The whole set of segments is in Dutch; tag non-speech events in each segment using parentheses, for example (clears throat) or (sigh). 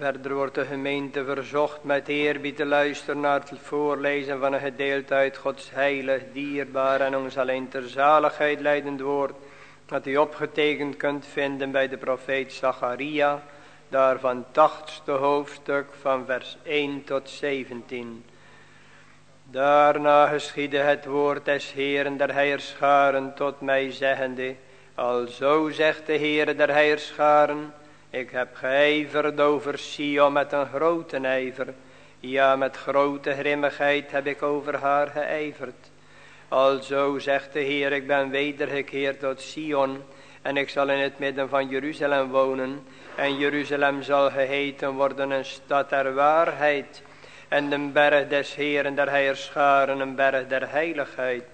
Verder wordt de gemeente verzocht met eerbied te luisteren naar het voorlezen van een gedeelte uit Gods heilig, dierbaar en ons alleen ter zaligheid leidend woord. Dat u opgetekend kunt vinden bij de profeet Zacharia, daarvan tachtste hoofdstuk van vers 1 tot 17. Daarna geschiedde het woord des Heeren der Heerscharen tot mij zeggende, Alzo zegt de Heere der Heerscharen, ik heb geijverd over Sion met een grote ijver. Ja, met grote grimmigheid heb ik over haar geijverd. Alzo zegt de Heer, ik ben wedergekeerd tot Sion. En ik zal in het midden van Jeruzalem wonen. En Jeruzalem zal geheten worden een stad der waarheid. En de berg des Heeren der Heerscharen, een berg der heiligheid.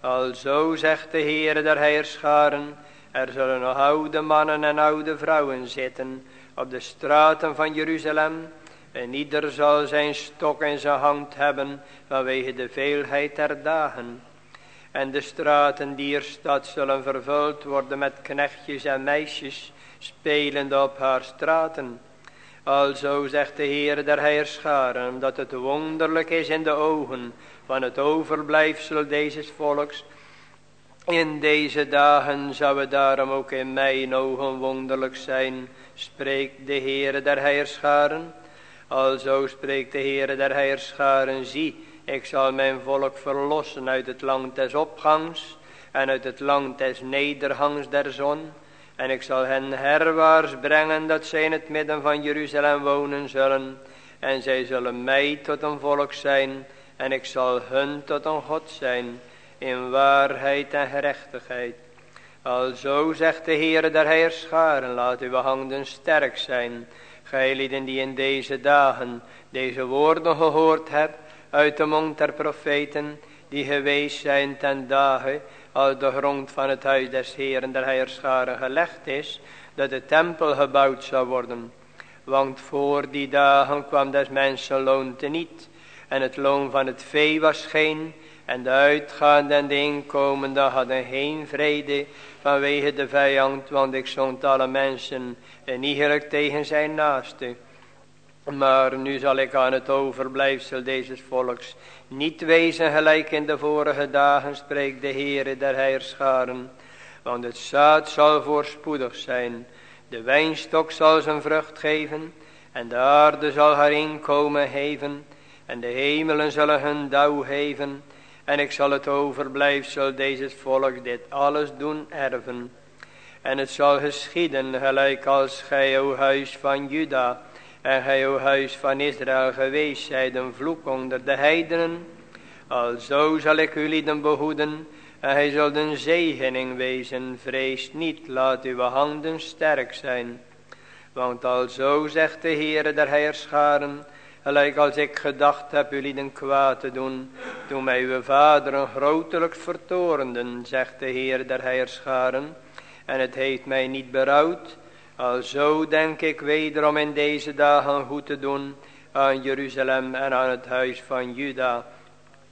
Alzo zegt de Heer der Heerscharen, er zullen nog oude mannen en oude vrouwen zitten op de straten van Jeruzalem. En ieder zal zijn stok in zijn hand hebben vanwege de veelheid der dagen. En de straten dier stad zullen vervuld worden met knechtjes en meisjes spelende op haar straten. Alzo zegt de Heer der Heerscharen, omdat het wonderlijk is in de ogen van het overblijfsel deze volks, in deze dagen zou het daarom ook in mijn ogen wonderlijk zijn, spreekt de Heere der Heerscharen. Alzo spreekt de Heere der Heerscharen, zie, ik zal mijn volk verlossen uit het land des opgangs en uit het land des nederhangs der zon. En ik zal hen herwaarts brengen dat zij in het midden van Jeruzalem wonen zullen. En zij zullen mij tot een volk zijn en ik zal hun tot een God zijn in waarheid en gerechtigheid. Alzo zegt de Heere der Heerscharen, laat uw handen sterk zijn, gij lieden die in deze dagen deze woorden gehoord hebt uit de mond der profeten, die geweest zijn ten dagen, als de grond van het huis des Heeren der Heerscharen gelegd is, dat de tempel gebouwd zou worden. Want voor die dagen kwam des mensen loon niet, en het loon van het vee was geen, en de uitgaande en de inkomende hadden geen vrede vanwege de vijand, want ik zond alle mensen en iegelijk tegen zijn naaste. Maar nu zal ik aan het overblijfsel deze volks niet wezen gelijk in de vorige dagen, spreekt de Heere der Heerscharen. Want het zaad zal voorspoedig zijn, de wijnstok zal zijn vrucht geven, en de aarde zal haar inkomen geven, en de hemelen zullen hun dauw geven, en ik zal het overblijfsel deze volk dit alles doen erven. En het zal geschieden gelijk als gij, o huis van Juda, en gij, o huis van Israël, geweest zijt een vloek onder de heidenen. Alzo zal ik u lieden behoeden, en hij zal een zegening wezen. Vrees niet, laat uw handen sterk zijn. Want alzo zegt de Heere der Heerscharen, Gelijk als ik gedacht heb jullie den kwaad te doen. Toen mij uw vaderen grotelijk vertorenden, zegt de Heer der Heerscharen. En het heeft mij niet berouwd. Alzo denk ik wederom in deze dagen goed te doen aan Jeruzalem en aan het huis van Juda.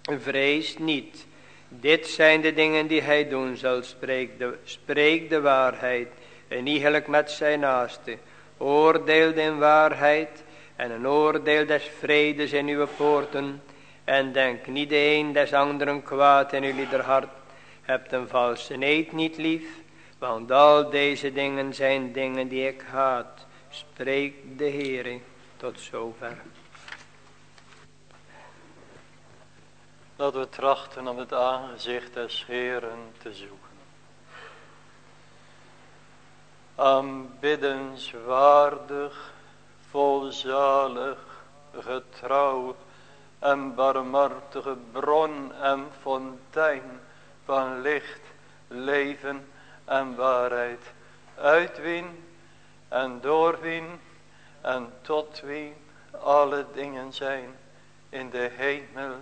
Vrees niet. Dit zijn de dingen die hij doen zal. Spreek de, spreek de waarheid. En iegelijk met zijn naaste. Oordeel in waarheid en een oordeel des vredes in uw poorten. En denk niet de een des anderen kwaad in uw hart. Hebt een valse eed niet lief, want al deze dingen zijn dingen die ik haat. Spreek de Heere tot zover. Dat we trachten om het aangezicht des Heeren te zoeken. Aanbiddenswaardig volzalig, getrouw en barmhartige bron en fontein van licht, leven en waarheid, uit wien en door wien en tot wie alle dingen zijn in de hemel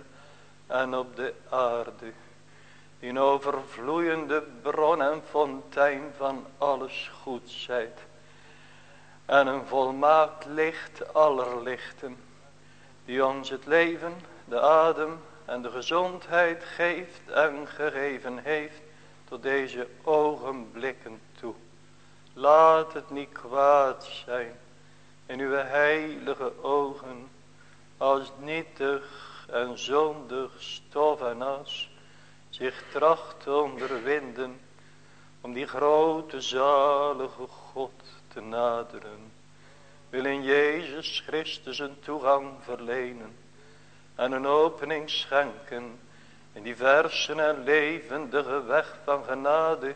en op de aarde. In overvloeiende bron en fontein van alles goeds zijt en een volmaakt licht aller lichten, die ons het leven, de adem en de gezondheid geeft en gegeven heeft tot deze ogenblikken toe. Laat het niet kwaad zijn, in uw heilige ogen als nietig en zondig stof en as zich tracht te onderwinden om die grote zalige God te naderen, wil in Jezus Christus een toegang verlenen en een opening schenken in die versen en levendige weg van genade,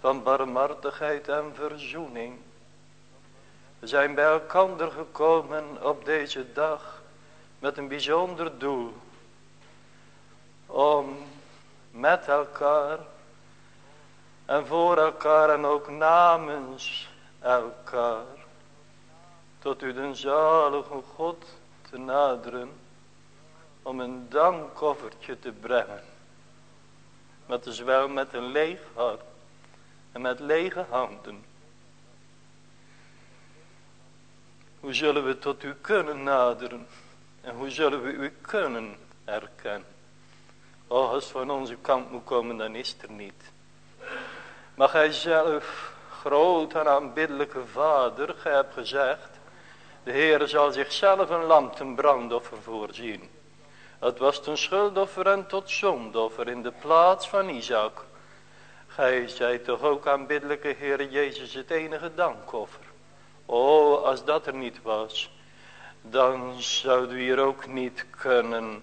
van barmhartigheid en verzoening. We zijn bij elkaar gekomen op deze dag met een bijzonder doel. Om met elkaar en voor elkaar en ook namens elkaar tot u den zalige God te naderen om een dankoffertje te brengen. Met dus wel met een leeg hart en met lege handen. Hoe zullen we tot u kunnen naderen? En hoe zullen we u kunnen erkennen? Oh, als het van onze kant moet komen, dan is het er niet. Maar gij zelf, groot en aanbiddelijke vader, gij hebt gezegd, de Heer zal zichzelf een lam ten brandoffer voorzien. Het was ten schuldoffer en tot zondoffer in de plaats van Isaac. Gij zijt toch ook aanbiddelijke Heer Jezus het enige dankoffer. O, als dat er niet was, dan zouden we hier ook niet kunnen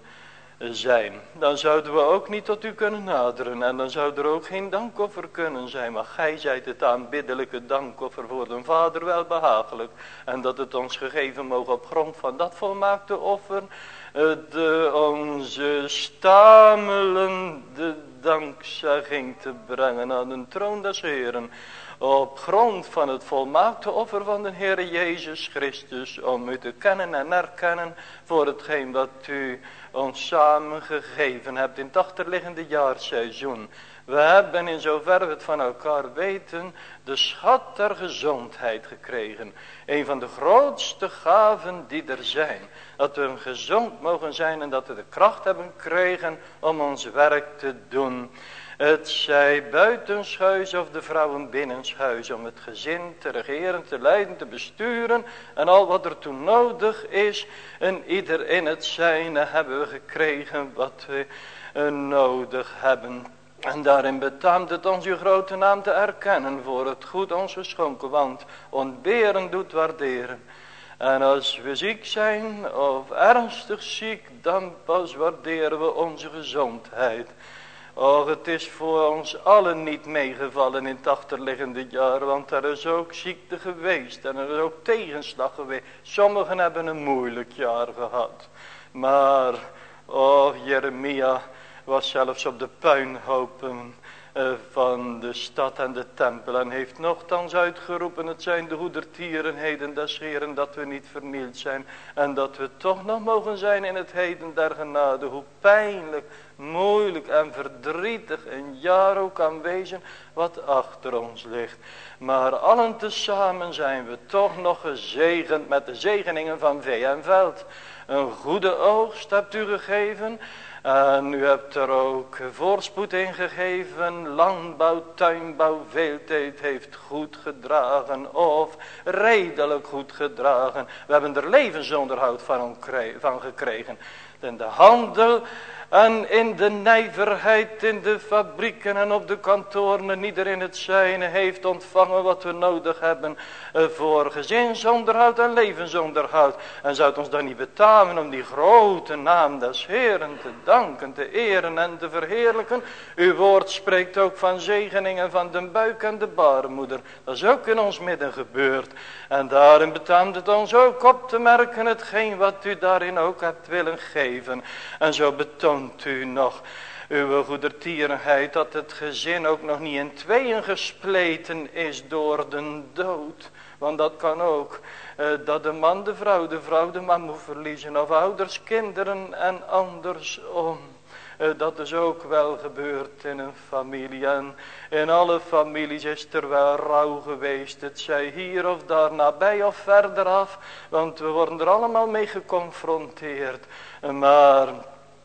zijn. Dan zouden we ook niet tot u kunnen naderen. En dan zou er ook geen dankoffer kunnen zijn. Maar gij zijt het aanbiddelijke dankoffer voor de Vader wel behagelijk. En dat het ons gegeven mogen op grond van dat volmaakte offer. Eh, de onze stamelende dankzegging te brengen aan de troon des Heren op grond van het volmaakte offer van de Heer Jezus Christus, om u te kennen en erkennen voor hetgeen wat u ons samen gegeven hebt in het achterliggende jaarseizoen. We hebben in zover we het van elkaar weten, de schat der gezondheid gekregen. Een van de grootste gaven die er zijn. Dat we gezond mogen zijn en dat we de kracht hebben gekregen om ons werk te doen. Het zij buitenshuis of de vrouwen binnenshuis om het gezin te regeren, te leiden, te besturen en al wat er toe nodig is. En ieder in het zijne hebben we gekregen wat we eh, nodig hebben. En daarin betaamt het ons uw grote naam te erkennen voor het goed ons geschonken, want ontberen doet waarderen. En als we ziek zijn of ernstig ziek, dan pas waarderen we onze gezondheid. Och, het is voor ons allen niet meegevallen in het achterliggende jaar, want er is ook ziekte geweest en er is ook tegenslag geweest. Sommigen hebben een moeilijk jaar gehad. Maar, oh, Jeremia was zelfs op de puinhopen van de stad en de tempel. En heeft nogthans uitgeroepen, het zijn de goedertierenheden des Heren dat we niet vernield zijn. En dat we toch nog mogen zijn in het heden der genade. Hoe pijnlijk, moeilijk en verdrietig een jaar ook kan wezen wat achter ons ligt. Maar allen tezamen zijn we toch nog gezegend met de zegeningen van vee en veld. Een goede oogst hebt u gegeven en u hebt er ook voorspoed in gegeven. Landbouw, tuinbouw, veeltijd heeft goed gedragen. Of redelijk goed gedragen. We hebben er levensonderhoud van, van gekregen. En de handel en in de nijverheid in de fabrieken en op de kantoren en ieder in het zijne heeft ontvangen wat we nodig hebben eh, voor gezinsonderhoud en levensonderhoud. En zou het ons dan niet betamen om die grote naam des Heeren te danken, te eren en te verheerlijken. Uw woord spreekt ook van zegeningen van de buik en de baarmoeder. Dat is ook in ons midden gebeurd. En daarin betaamt het ons ook op te merken hetgeen wat u daarin ook hebt willen geven. En zo betoont toont u nog uw goedertierenheid dat het gezin ook nog niet in tweeën gespleten is door de dood. Want dat kan ook. Eh, dat de man de vrouw, de vrouw de man moet verliezen. Of ouders, kinderen en andersom. Eh, dat is ook wel gebeurd in een familie. En in alle families is er wel rouw geweest. Het zij hier of daar nabij of verder af. Want we worden er allemaal mee geconfronteerd. Maar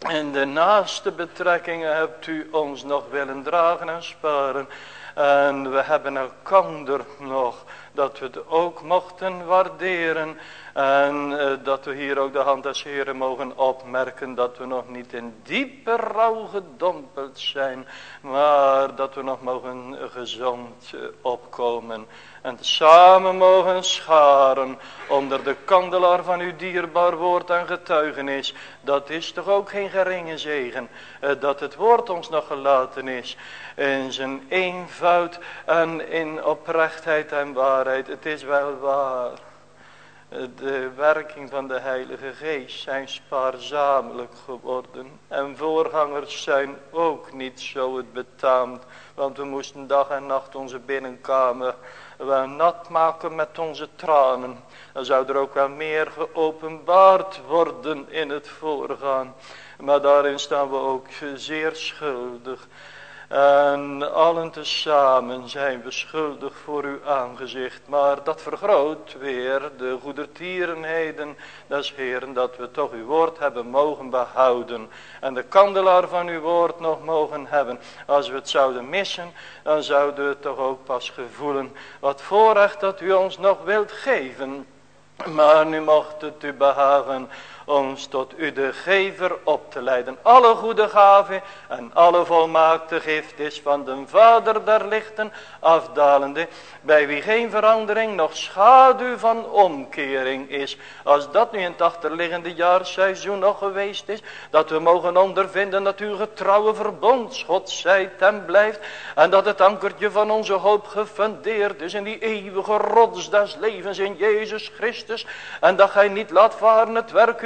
in de naaste betrekkingen hebt u ons nog willen dragen en sparen. En we hebben elkander nog, dat we het ook mochten waarderen. En uh, dat we hier ook de hand des Heren mogen opmerken dat we nog niet in diepe rouw gedompeld zijn. Maar dat we nog mogen gezond uh, opkomen. En samen mogen scharen onder de kandelaar van uw dierbaar woord en getuigenis. Dat is toch ook geen geringe zegen. Dat het woord ons nog gelaten is. In zijn eenvoud en in oprechtheid en waarheid. Het is wel waar de werking van de Heilige Geest zijn spaarzamelijk geworden. En voorgangers zijn ook niet zo het betaamt. Want we moesten dag en nacht onze binnenkamer wel nat maken met onze tranen. Dan zou er ook wel meer geopenbaard worden in het voorgaan. Maar daarin staan we ook zeer schuldig. En allen tezamen zijn we schuldig voor uw aangezicht. Maar dat vergroot weer de goedertierenheden des Heeren. Dat we toch uw woord hebben mogen behouden. En de kandelaar van uw woord nog mogen hebben. Als we het zouden missen. Dan zouden we toch ook pas gevoelen. Wat voorrecht dat u ons nog wilt geven. Maar nu mocht het u behagen ons tot u de gever op te leiden. Alle goede gaven en alle volmaakte gift is van de Vader der lichten afdalende, bij wie geen verandering nog schaduw van omkering is. Als dat nu in het achterliggende jaarseizoen nog geweest is, dat we mogen ondervinden dat uw getrouwe verbondsgod zijt en blijft, en dat het ankertje van onze hoop gefundeerd is in die eeuwige rots des levens in Jezus Christus, en dat gij niet laat varen het werk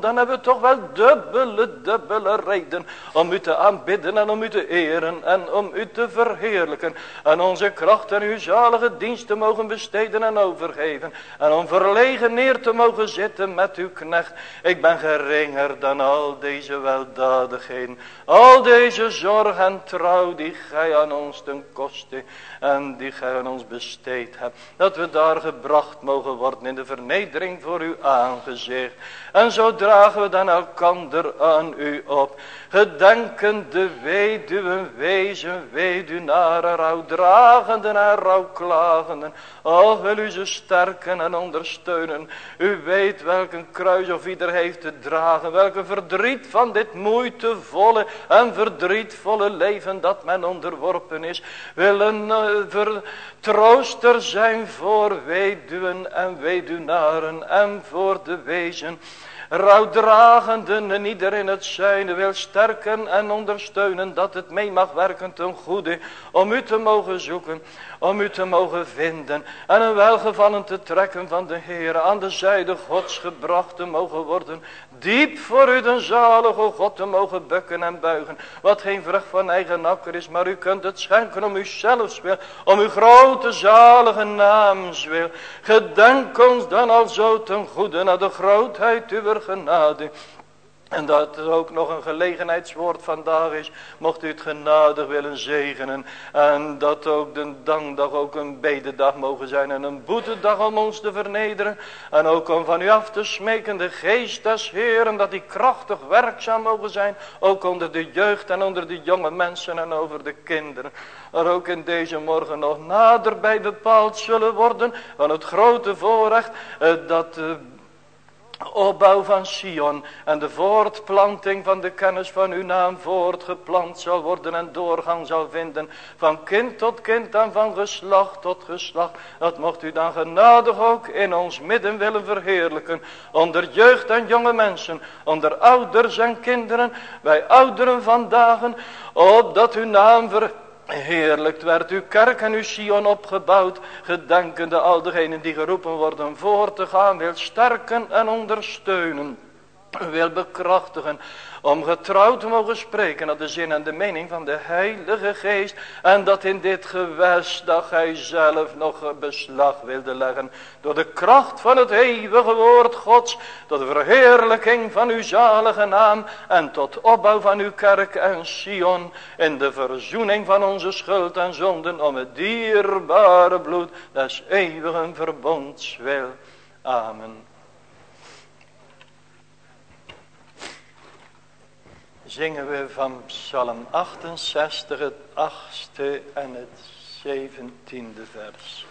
dan hebben we toch wel dubbele, dubbele reden om u te aanbidden en om u te eren en om u te verheerlijken. En onze kracht en uw zalige dienst te mogen besteden en overgeven. En om verlegen neer te mogen zitten met uw knecht. Ik ben geringer dan al deze weldadigheden. Al deze zorg en trouw die gij aan ons ten koste en die gij aan ons besteed hebt. Dat we daar gebracht mogen worden in de vernedering voor uw aangezicht. En zo dragen we dan elkander aan u op. Gedenken de weduwen, wezen, weduwnaren, rouwdragenden en rouwklagenden. O, wil u ze sterken en ondersteunen. U weet welke kruis of ieder heeft te dragen. Welke verdriet van dit moeitevolle en verdrietvolle leven dat men onderworpen is. Willen uh, vertrooster zijn voor weduwen en weduwnaren en voor de wezen rouwdragenden en ieder in het zijne wil sterken en ondersteunen dat het mee mag werken ten goede om u te mogen zoeken, om u te mogen vinden en een welgevallen te trekken van de Heer aan de zijde Gods gebracht te mogen worden, diep voor u de zalige God te mogen bukken en buigen, wat geen vrucht van eigen akker is, maar u kunt het schenken om uzelfs wil, om uw grote zalige naams wil. Gedenk ons dan al zo ten goede naar de grootheid uw genade. En dat er ook nog een gelegenheidswoord vandaag is. Mocht u het genadig willen zegenen. En dat ook de dankdag ook een bededag mogen zijn. En een boetedag om ons te vernederen. En ook om van u af te smeken de geest des Heeren. Dat die krachtig werkzaam mogen zijn. Ook onder de jeugd en onder de jonge mensen en over de kinderen. Er ook in deze morgen nog naderbij bepaald zullen worden. Van het grote voorrecht eh, dat de opbouw van Sion en de voortplanting van de kennis van uw naam voortgeplant zal worden en doorgang zal vinden van kind tot kind en van geslacht tot geslacht. Dat mocht u dan genadig ook in ons midden willen verheerlijken onder jeugd en jonge mensen, onder ouders en kinderen, wij ouderen vandaag, opdat uw naam verheerlijken Heerlijk werd uw kerk en uw Sion opgebouwd, gedenkende al degenen die geroepen worden voor te gaan, wil sterken en ondersteunen, wil bekrachtigen, om getrouw te mogen spreken naar de zin en de mening van de Heilige Geest. En dat in dit gewest dat gij zelf nog beslag wilde leggen. Door de kracht van het eeuwige woord Gods. Tot de verheerlijking van uw zalige naam. En tot opbouw van uw kerk en Sion. In de verzoening van onze schuld en zonden. Om het dierbare bloed des eeuwigen verbonds wil. Amen. Zingen we van Psalm 68, het achtste en het zeventiende vers.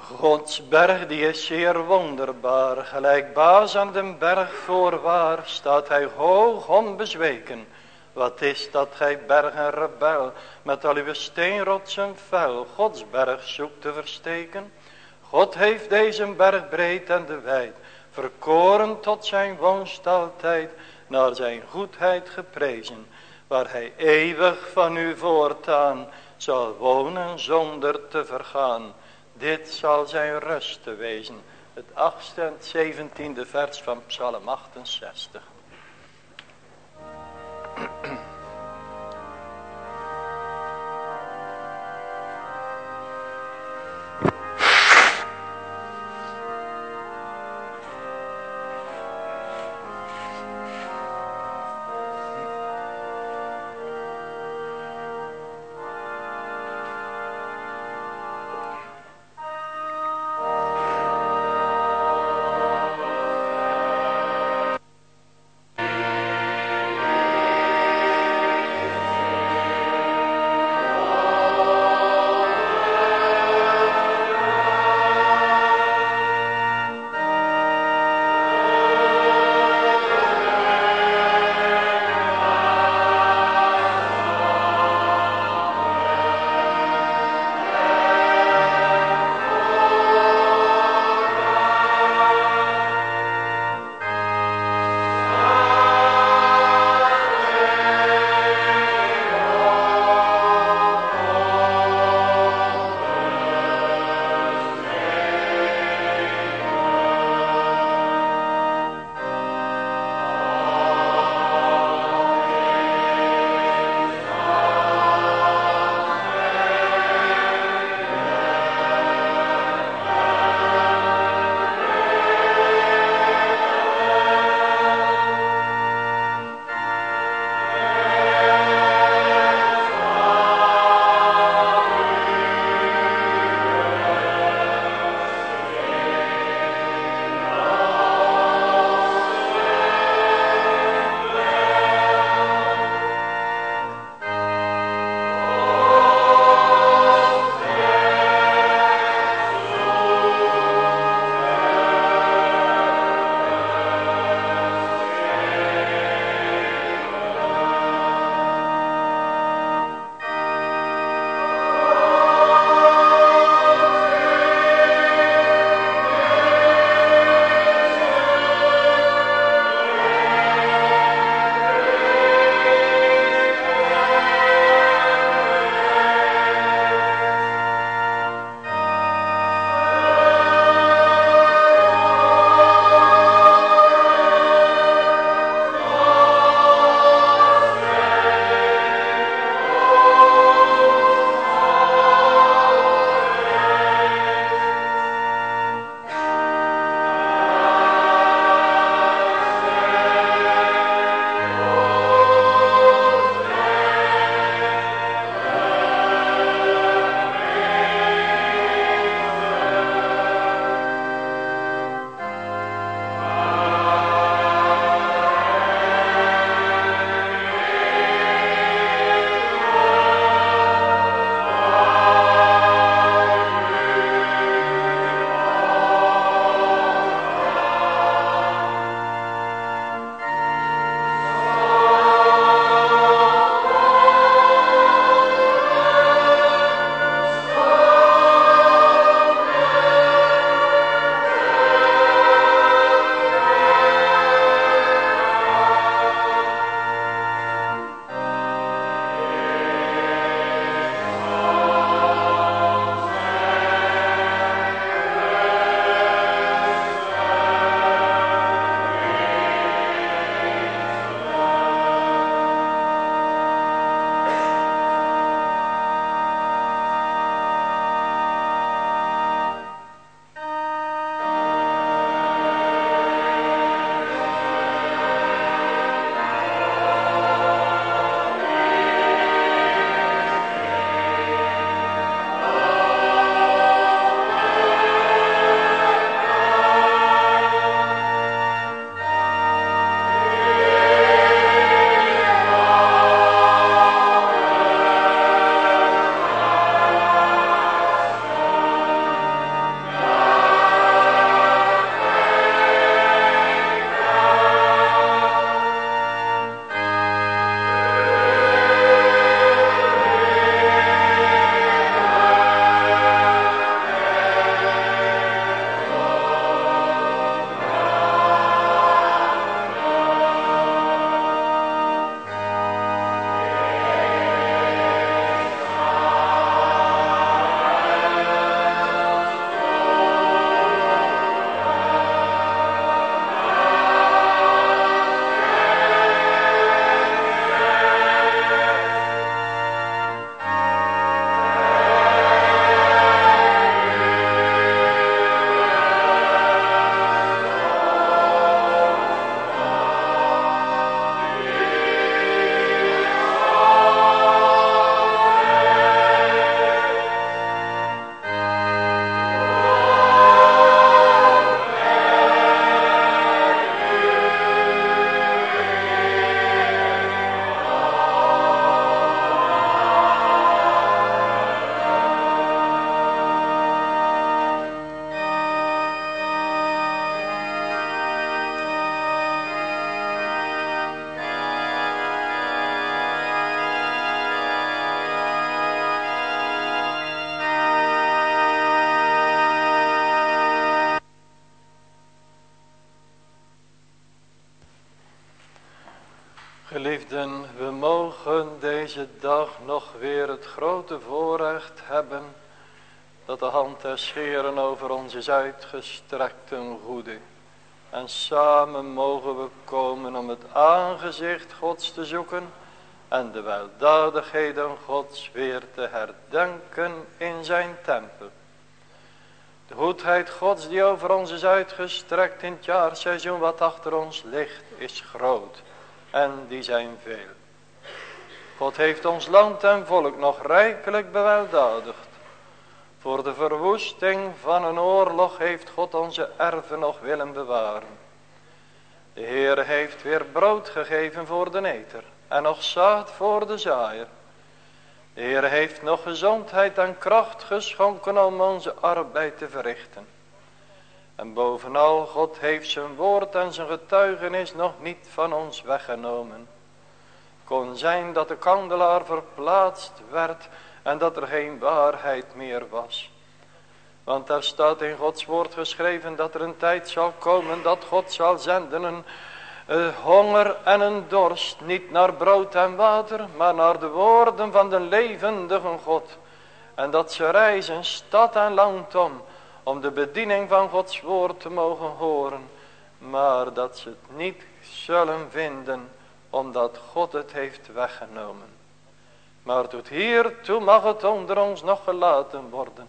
Gods berg die is zeer wonderbaar, gelijk baas aan den berg voorwaar, staat hij hoog onbezweken. Wat is dat gij berg en rebel, met al uw steenrotsen fel, Gods berg zoekt te versteken? God heeft deze berg breed en de wijd, verkoren tot zijn woonstaltijd, naar zijn goedheid geprezen, waar hij eeuwig van u voortaan zal wonen zonder te vergaan. Dit zal zijn rust te wezen. Het achtste en zeventiende vers van Psalm 68. Scheren over ons is uitgestrekt goede. En samen mogen we komen om het aangezicht Gods te zoeken en de weldadigheden Gods weer te herdenken in zijn tempel. De goedheid Gods die over ons is uitgestrekt in het jaarseizoen wat achter ons ligt is groot en die zijn veel. God heeft ons land en volk nog rijkelijk beweldadigd. Voor de verwoesting van een oorlog heeft God onze erven nog willen bewaren. De Heer heeft weer brood gegeven voor de neter en nog zaad voor de zaaier. De Heer heeft nog gezondheid en kracht geschonken om onze arbeid te verrichten. En bovenal, God heeft zijn woord en zijn getuigenis nog niet van ons weggenomen. Kon zijn dat de kandelaar verplaatst werd en dat er geen waarheid meer was. Want daar staat in Gods woord geschreven dat er een tijd zal komen dat God zal zenden een, honger en een dorst. Niet naar brood en water, maar naar de woorden van de levendige God. En dat ze reizen stad en land om, om de bediening van Gods woord te mogen horen. Maar dat ze het niet zullen vinden, omdat God het heeft weggenomen. Maar tot hiertoe mag het onder ons nog gelaten worden.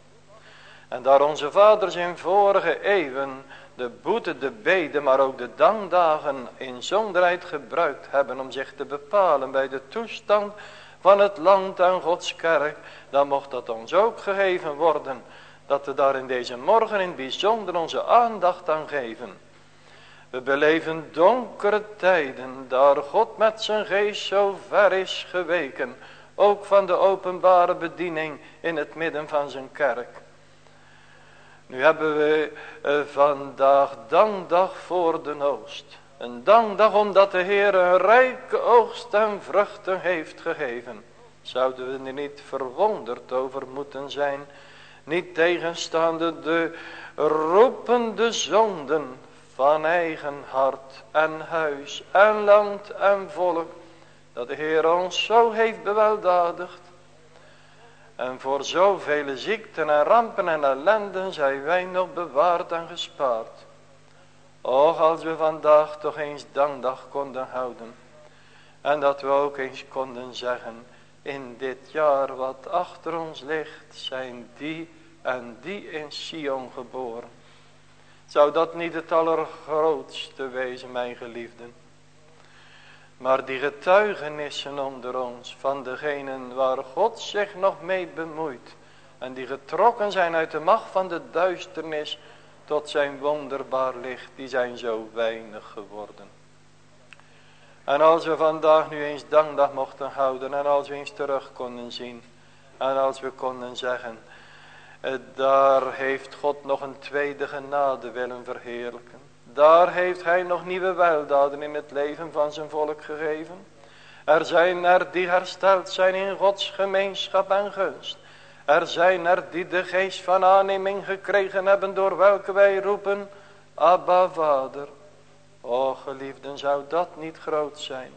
En daar onze vaders in vorige eeuwen de boete, de beden, maar ook de dankdagen in zonderheid gebruikt hebben om zich te bepalen bij de toestand van het land en Gods kerk, dan mocht dat ons ook gegeven worden, dat we daar in deze morgen in bijzonder onze aandacht aan geven. We beleven donkere tijden, daar God met zijn geest zo ver is geweken, ook van de openbare bediening in het midden van zijn kerk. Nu hebben we uh, vandaag dankdag voor de oost. Een dankdag omdat de Heer een rijke oogst en vruchten heeft gegeven. Zouden we er niet verwonderd over moeten zijn. Niet tegenstaande de roepende zonden van eigen hart en huis en land en volk. Dat de Heer ons zo heeft beweldadigd. En voor zoveel ziekten en rampen en ellenden zijn wij nog bewaard en gespaard. Och, als we vandaag toch eens dankdag konden houden. En dat we ook eens konden zeggen, in dit jaar wat achter ons ligt, zijn die en die in Sion geboren. Zou dat niet het allergrootste wezen, mijn geliefden? Maar die getuigenissen onder ons van degenen waar God zich nog mee bemoeit. En die getrokken zijn uit de macht van de duisternis tot zijn wonderbaar licht. Die zijn zo weinig geworden. En als we vandaag nu eens dankdag mochten houden. En als we eens terug konden zien. En als we konden zeggen. Eh, daar heeft God nog een tweede genade willen verheerlijken. Daar heeft hij nog nieuwe weldaden in het leven van zijn volk gegeven. Er zijn er die hersteld zijn in Gods gemeenschap en gunst. Er zijn er die de geest van aanneming gekregen hebben door welke wij roepen, Abba Vader. O geliefden, zou dat niet groot zijn?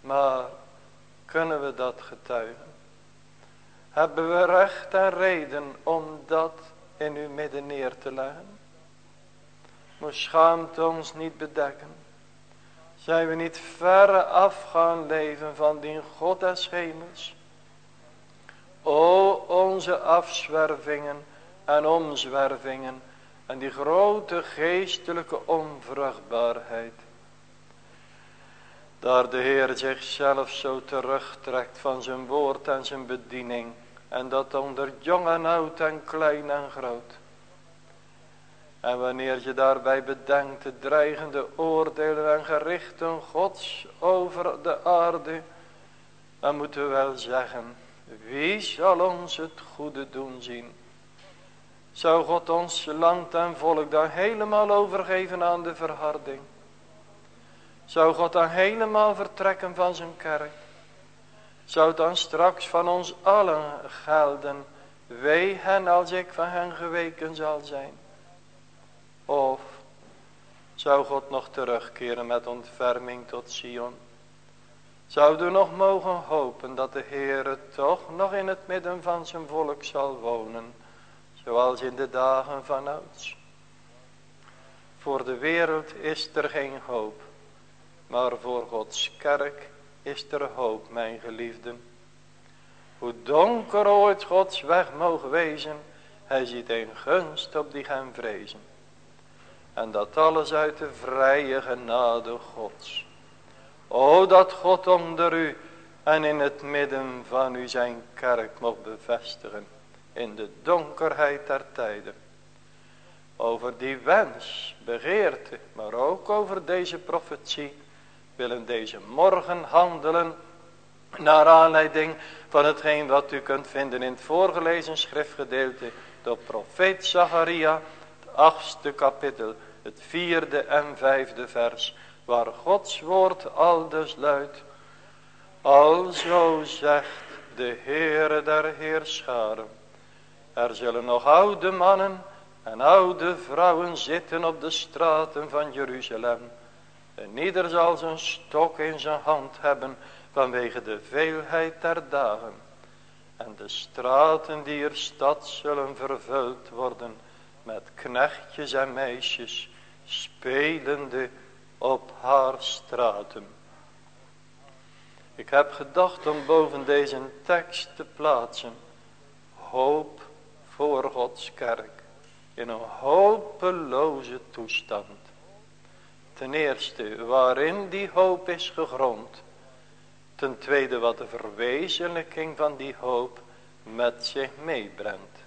Maar kunnen we dat getuigen? Hebben we recht en reden om dat in uw midden neer te leggen? Moet schaamte ons niet bedekken. Zijn we niet verre af gaan leven van die God des hemels. O onze afzwervingen en omzwervingen en die grote geestelijke onvruchtbaarheid. Daar de Heer zichzelf zo terugtrekt van zijn woord en zijn bediening. En dat onder jong en oud en klein en groot. En wanneer je daarbij bedenkt de dreigende oordelen en gerichten gods over de aarde. Dan moeten we wel zeggen. Wie zal ons het goede doen zien? Zou God ons land en volk dan helemaal overgeven aan de verharding? Zou God dan helemaal vertrekken van zijn kerk? Zou dan straks van ons allen gelden, wee hen als ik van hen geweken zal zijn? Of zou God nog terugkeren met ontferming tot Sion? Zouden we nog mogen hopen dat de Heere toch nog in het midden van zijn volk zal wonen. Zoals in de dagen van ouds. Voor de wereld is er geen hoop. Maar voor Gods kerk is er hoop, mijn geliefden. Hoe donker ooit Gods weg mogen wezen. Hij ziet een gunst op die gaan vrezen. En dat alles uit de vrije genade Gods. O dat God onder u en in het midden van u zijn kerk mocht bevestigen. In de donkerheid der tijden. Over die wens, begeerte, maar ook over deze profetie. Willen deze morgen handelen. Naar aanleiding van hetgeen wat u kunt vinden in het voorgelezen schriftgedeelte. De profeet Zacharia, het achtste kapitel het vierde en vijfde vers, waar Gods woord aldus luidt. Alzo zegt de Heere der Heerscharen. Er zullen nog oude mannen en oude vrouwen zitten op de straten van Jeruzalem. En ieder zal zijn stok in zijn hand hebben vanwege de veelheid der dagen. En de straten die er stad zullen vervuld worden met knechtjes en meisjes spelende op haar straten. Ik heb gedacht om boven deze tekst te plaatsen. Hoop voor Gods kerk. In een hopeloze toestand. Ten eerste waarin die hoop is gegrond. Ten tweede wat de verwezenlijking van die hoop met zich meebrengt.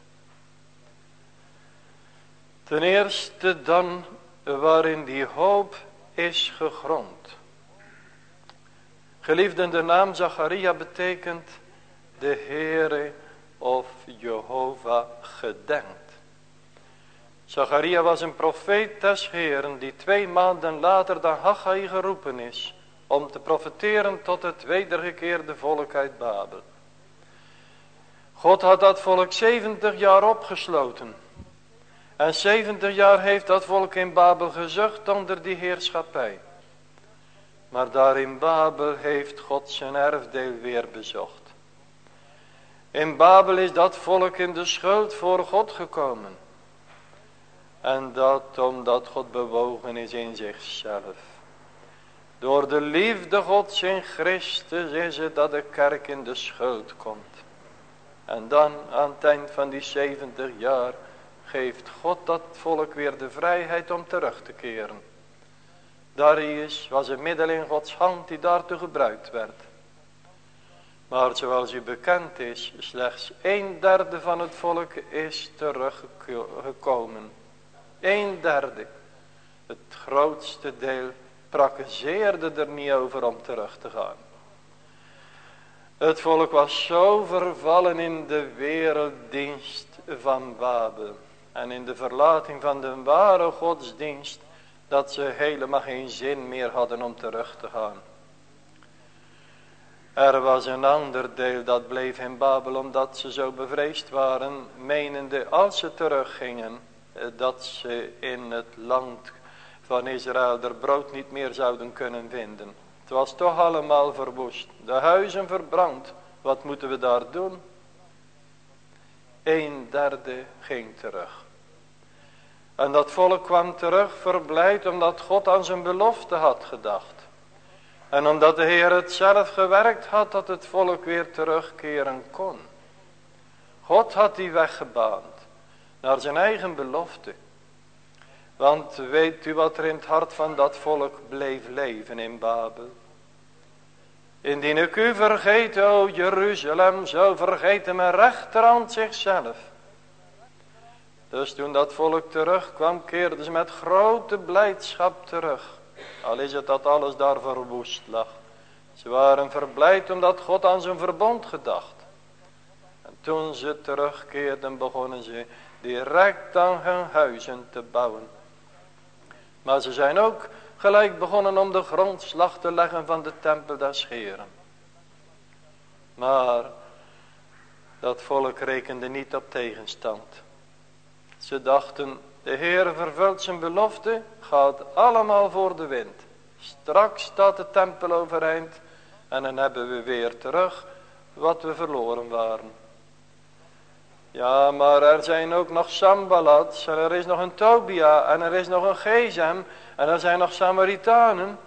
Ten eerste dan waarin die hoop is gegrond. Geliefden, de naam Zacharia betekent de Heere of Jehovah gedenkt. Zacharia was een profeet des Heeren die twee maanden later dan Haggai geroepen is om te profeteren tot het wedergekeerde volk uit Babel. God had dat volk 70 jaar opgesloten en 70 jaar heeft dat volk in Babel gezucht onder die heerschappij. Maar daar in Babel heeft God zijn erfdeel weer bezocht. In Babel is dat volk in de schuld voor God gekomen. En dat omdat God bewogen is in zichzelf. Door de liefde Gods in Christus is het dat de kerk in de schuld komt. En dan aan het eind van die 70 jaar geeft God dat volk weer de vrijheid om terug te keren. Darius was een middel in Gods hand die daartoe gebruikt werd. Maar zoals u bekend is, slechts een derde van het volk is teruggekomen. Een derde. Het grootste deel prakkezeerde er niet over om terug te gaan. Het volk was zo vervallen in de werelddienst van Babel en in de verlating van de ware godsdienst, dat ze helemaal geen zin meer hadden om terug te gaan. Er was een ander deel dat bleef in Babel omdat ze zo bevreesd waren, menende als ze teruggingen, eh, dat ze in het land van Israël er brood niet meer zouden kunnen vinden. Het was toch allemaal verwoest, de huizen verbrand. Wat moeten we daar doen? Een derde ging terug. En dat volk kwam terug verblijd omdat God aan zijn belofte had gedacht. En omdat de Heer het zelf gewerkt had dat het volk weer terugkeren kon. God had die weg gebaand naar zijn eigen belofte. Want weet u wat er in het hart van dat volk bleef leven in Babel? Indien ik u vergeet, o Jeruzalem, zo vergeten mijn rechterhand zichzelf. Dus toen dat volk terugkwam, keerden ze met grote blijdschap terug. Al is het dat alles daar verwoest lag. Ze waren verblijd omdat God aan zijn verbond gedacht. En toen ze terugkeerden, begonnen ze direct aan hun huizen te bouwen. Maar ze zijn ook gelijk begonnen om de grondslag te leggen van de tempel des Heren. Maar dat volk rekende niet op tegenstand. Ze dachten, de Heer vervult zijn belofte, gaat allemaal voor de wind. Straks staat de tempel overeind En dan hebben we weer terug wat we verloren waren. Ja, maar er zijn ook nog Sambalats en er is nog een Tobia en er is nog een Gezem en er zijn nog Samaritanen.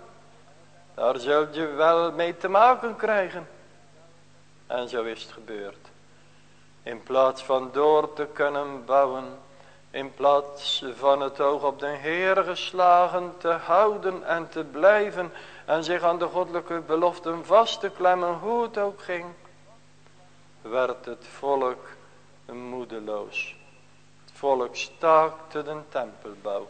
Daar zul je wel mee te maken krijgen. En zo is het gebeurd. In plaats van door te kunnen bouwen, in plaats van het oog op de Heer geslagen te houden en te blijven en zich aan de goddelijke beloften vast te klemmen, hoe het ook ging, werd het volk moedeloos. Het volk staakte de tempelbouw.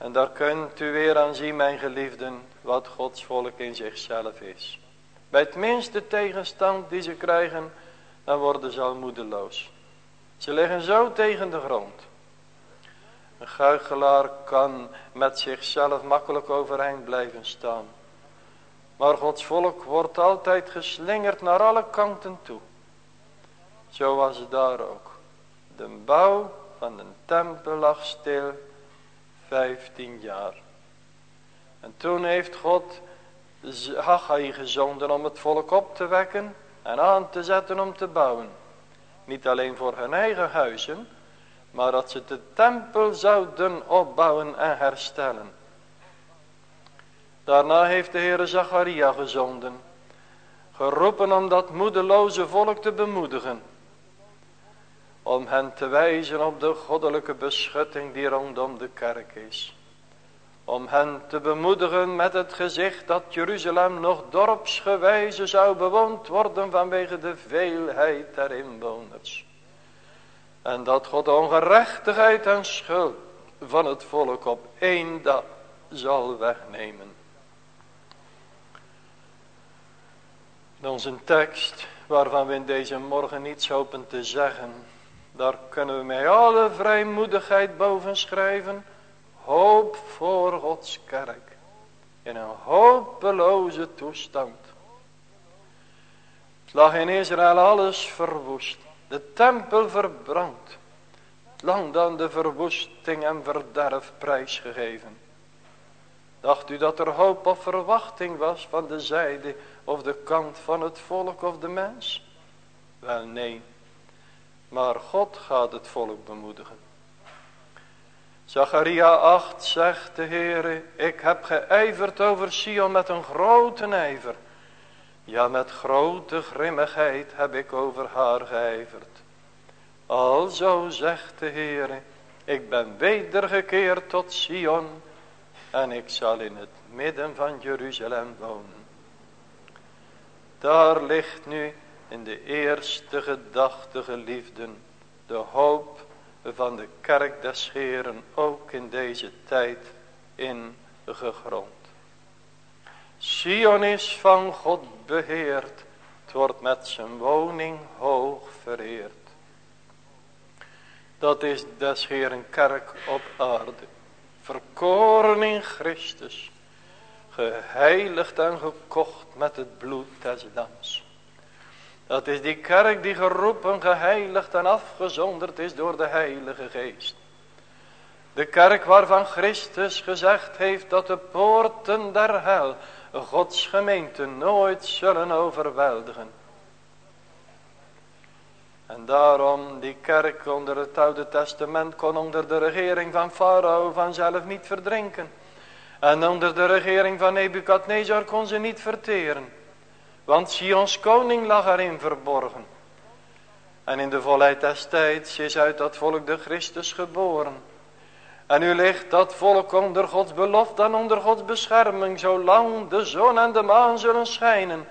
En daar kunt u weer aan zien, mijn geliefden, wat Gods volk in zichzelf is. Bij het minste tegenstand die ze krijgen, dan worden ze al moedeloos. Ze liggen zo tegen de grond. Een guigelaar kan met zichzelf makkelijk overeind blijven staan. Maar Gods volk wordt altijd geslingerd naar alle kanten toe. Zo was het daar ook. De bouw van de tempel lag stil vijftien jaar. En toen heeft God Haggai gezonden om het volk op te wekken en aan te zetten om te bouwen. Niet alleen voor hun eigen huizen, maar dat ze de tempel zouden opbouwen en herstellen. Daarna heeft de Heere Zacharia gezonden, geroepen om dat moedeloze volk te bemoedigen. Om hen te wijzen op de goddelijke beschutting die rondom de kerk is. Om hen te bemoedigen met het gezicht dat Jeruzalem nog dorpsgewijze zou bewoond worden vanwege de veelheid der inwoners. En dat God ongerechtigheid en schuld van het volk op één dag zal wegnemen. In onze tekst, waarvan we in deze morgen niets hopen te zeggen, daar kunnen we met alle vrijmoedigheid boven schrijven, hoop voor Gods kerk, in een hopeloze toestand. Het lag in Israël alles verwoest, de tempel verbrand, lang dan de verwoesting en verderf prijsgegeven. Dacht u dat er hoop of verwachting was van de zijde of de kant van het volk of de mens? Wel nee, maar God gaat het volk bemoedigen. Zacharia 8 zegt de Heere, ik heb geijverd over Sion met een grote ijver. Ja, met grote grimmigheid heb ik over haar geijverd. Alzo zegt de Heere, ik ben wedergekeerd tot Sion en ik zal in het midden van Jeruzalem wonen. Daar ligt nu in de eerste gedachte geliefden de hoop van de kerk des Heren ook in deze tijd in gegrond. Sion is van God beheerd, het wordt met zijn woning hoog vereerd. Dat is des Heeren kerk op aarde, verkoren in Christus, geheiligd en gekocht met het bloed des lams. Dat is die kerk die geroepen, geheiligd en afgezonderd is door de Heilige Geest. De kerk waarvan Christus gezegd heeft dat de poorten der hel Gods gemeente nooit zullen overweldigen. En daarom die kerk onder het Oude Testament kon onder de regering van Farao vanzelf niet verdrinken. En onder de regering van Nebukadnezar kon ze niet verteren. Want Sions koning lag erin verborgen. En in de volheid des tijds is uit dat volk de Christus geboren. En nu ligt dat volk onder Gods belofte en onder Gods bescherming, zolang de zon en de maan zullen schijnen.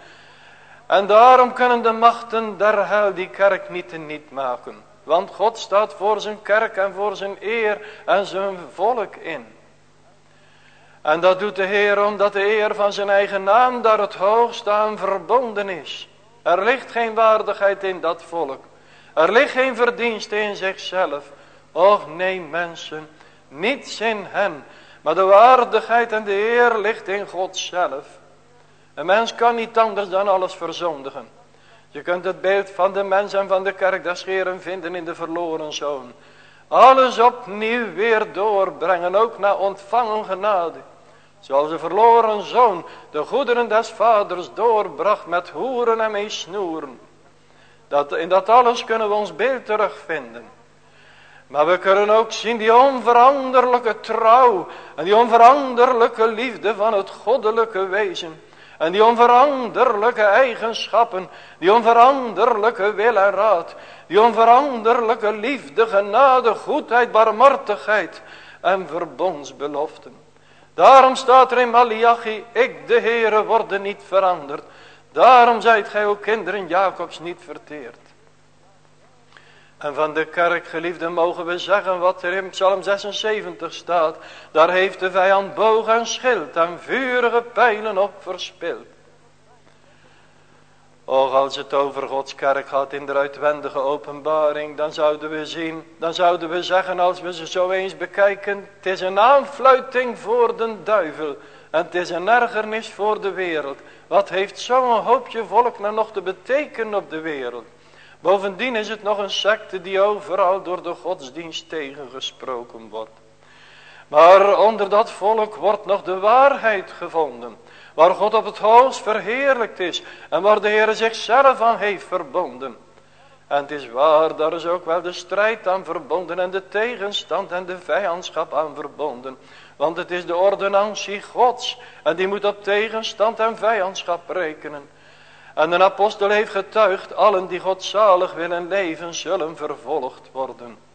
En daarom kunnen de machten der hel die kerk niet niet maken. Want God staat voor zijn kerk en voor zijn eer en zijn volk in. En dat doet de Heer omdat de eer van zijn eigen naam daar het hoogst aan verbonden is. Er ligt geen waardigheid in dat volk. Er ligt geen verdienste in zichzelf. Och nee mensen, niets in hen. Maar de waardigheid en de eer ligt in God zelf. Een mens kan niet anders dan alles verzondigen. Je kunt het beeld van de mens en van de kerk des Heren vinden in de verloren zoon. Alles opnieuw weer doorbrengen, ook naar ontvangen genade. Zoals de verloren zoon de goederen des vaders doorbracht met hoeren en mee snoeren. Dat, in dat alles kunnen we ons beeld terugvinden. Maar we kunnen ook zien die onveranderlijke trouw en die onveranderlijke liefde van het goddelijke wezen. En die onveranderlijke eigenschappen, die onveranderlijke wil en raad, die onveranderlijke liefde, genade, goedheid, barmhartigheid en verbondsbeloften. Daarom staat er in Malachi, ik de Heere worden niet veranderd. Daarom zijt gij ook kinderen Jacobs niet verteerd. En van de kerk geliefde mogen we zeggen wat er in Psalm 76 staat. Daar heeft de vijand boog en schild en vurige pijlen op verspild. Och, als het over Gods kerk gaat in de uitwendige openbaring, dan zouden we zien, dan zouden we zeggen als we ze zo eens bekijken, het is een aanfluiting voor de duivel en het is een ergernis voor de wereld. Wat heeft zo'n hoopje volk nou nog te betekenen op de wereld? Bovendien is het nog een secte die overal door de godsdienst tegengesproken wordt. Maar onder dat volk wordt nog de waarheid gevonden. Waar God op het hoogst verheerlijkt is. En waar de Heer zichzelf aan heeft verbonden. En het is waar, daar is ook wel de strijd aan verbonden. En de tegenstand en de vijandschap aan verbonden. Want het is de ordonantie gods. En die moet op tegenstand en vijandschap rekenen. En de apostel heeft getuigd, allen die godzalig willen leven, zullen vervolgd worden.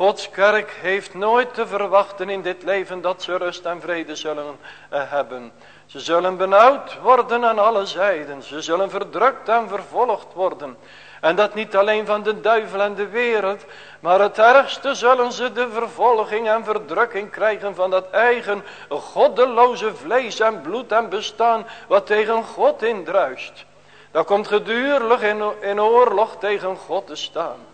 Gods kerk heeft nooit te verwachten in dit leven dat ze rust en vrede zullen eh, hebben. Ze zullen benauwd worden aan alle zijden. Ze zullen verdrukt en vervolgd worden. En dat niet alleen van de duivel en de wereld, maar het ergste zullen ze de vervolging en verdrukking krijgen van dat eigen goddeloze vlees en bloed en bestaan wat tegen God indruist. Dat komt gedurlijk in, in oorlog tegen God te staan.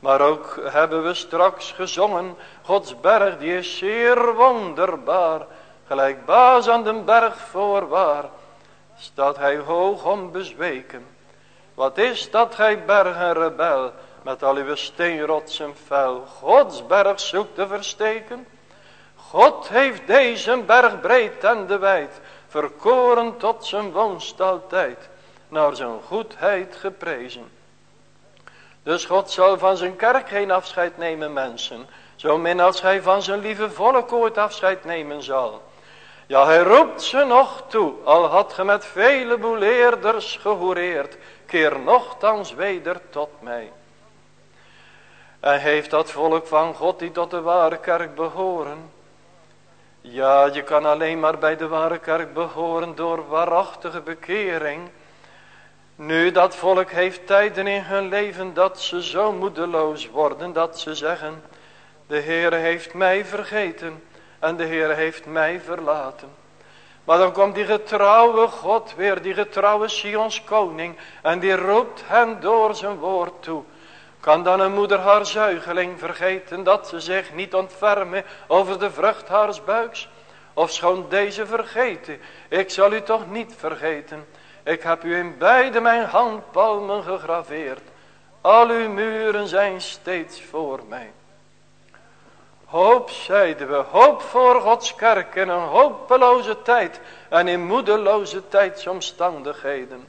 Maar ook hebben we straks gezongen, Gods berg die is zeer wonderbaar. Gelijk baas aan de berg voorwaar, staat hij hoog onbezweken. Wat is dat gij berg en rebel, met al uw steenrotsen fel, Gods berg zoekt te versteken? God heeft deze berg breed en de wijd, verkoren tot zijn woonstaltijd, naar zijn goedheid geprezen. Dus God zal van zijn kerk geen afscheid nemen mensen, zo min als hij van zijn lieve volk ooit afscheid nemen zal. Ja, hij roept ze nog toe, al had ge met vele boeleerders gehoereerd, keer nogthans weder tot mij. En heeft dat volk van God die tot de ware kerk behoren, ja, je kan alleen maar bij de ware kerk behoren door waarachtige bekering. Nu, dat volk heeft tijden in hun leven dat ze zo moedeloos worden dat ze zeggen, de Heere heeft mij vergeten en de Heere heeft mij verlaten. Maar dan komt die getrouwe God weer, die getrouwe Sions koning en die roept hen door zijn woord toe. Kan dan een moeder haar zuigeling vergeten dat ze zich niet ontfermen over de vrucht haars buiks? Of schoon deze vergeten, ik zal u toch niet vergeten. Ik heb u in beide mijn handpalmen gegraveerd. Al uw muren zijn steeds voor mij. Hoop, zeiden we, hoop voor Gods kerk in een hopeloze tijd en in moedeloze tijdsomstandigheden.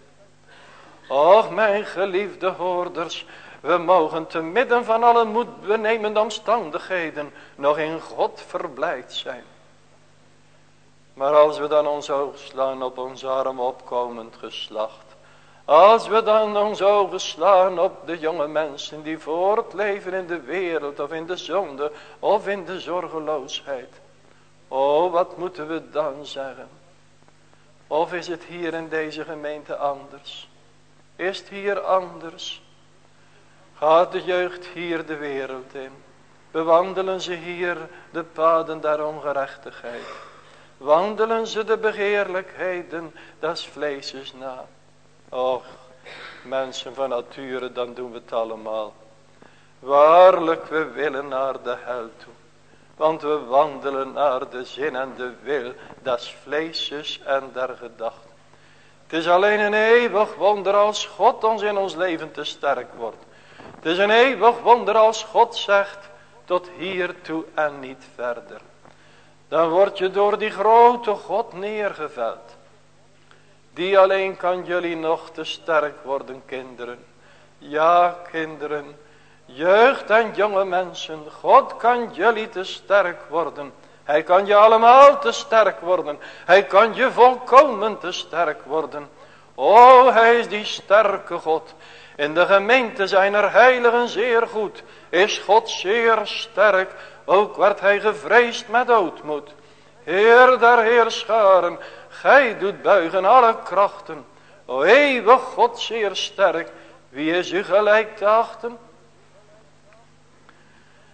Och, mijn geliefde hoorders, we mogen te midden van alle moedbenemende omstandigheden nog in God verblijd zijn. Maar als we dan ons oog slaan op ons arm opkomend geslacht. Als we dan ons ogen slaan op de jonge mensen die voortleven in de wereld of in de zonde of in de zorgeloosheid. Oh, wat moeten we dan zeggen? Of is het hier in deze gemeente anders? Is het hier anders? Gaat de jeugd hier de wereld in? Bewandelen ze hier de paden der ongerechtigheid? Wandelen ze de begeerlijkheden des vleeses na? Och, mensen van nature, dan doen we het allemaal. Waarlijk, we willen naar de hel toe. Want we wandelen naar de zin en de wil des vleeses en der gedachten. Het is alleen een eeuwig wonder als God ons in ons leven te sterk wordt. Het is een eeuwig wonder als God zegt tot hiertoe en niet verder. Dan word je door die grote God neergeveld. Die alleen kan jullie nog te sterk worden kinderen. Ja kinderen. Jeugd en jonge mensen. God kan jullie te sterk worden. Hij kan je allemaal te sterk worden. Hij kan je volkomen te sterk worden. O, hij is die sterke God. In de gemeente zijn er heiligen zeer goed. Is God zeer sterk. Ook werd hij gevreesd met doodmoed. Heer der heerscharen. Gij doet buigen alle krachten. O eeuwig God zeer sterk. Wie is u gelijk te achten?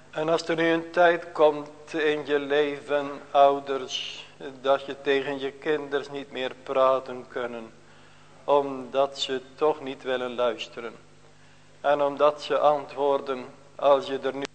En als er nu een tijd komt in je leven, ouders, dat je tegen je kinders niet meer praten kunnen, omdat ze toch niet willen luisteren. En omdat ze antwoorden, als je er nu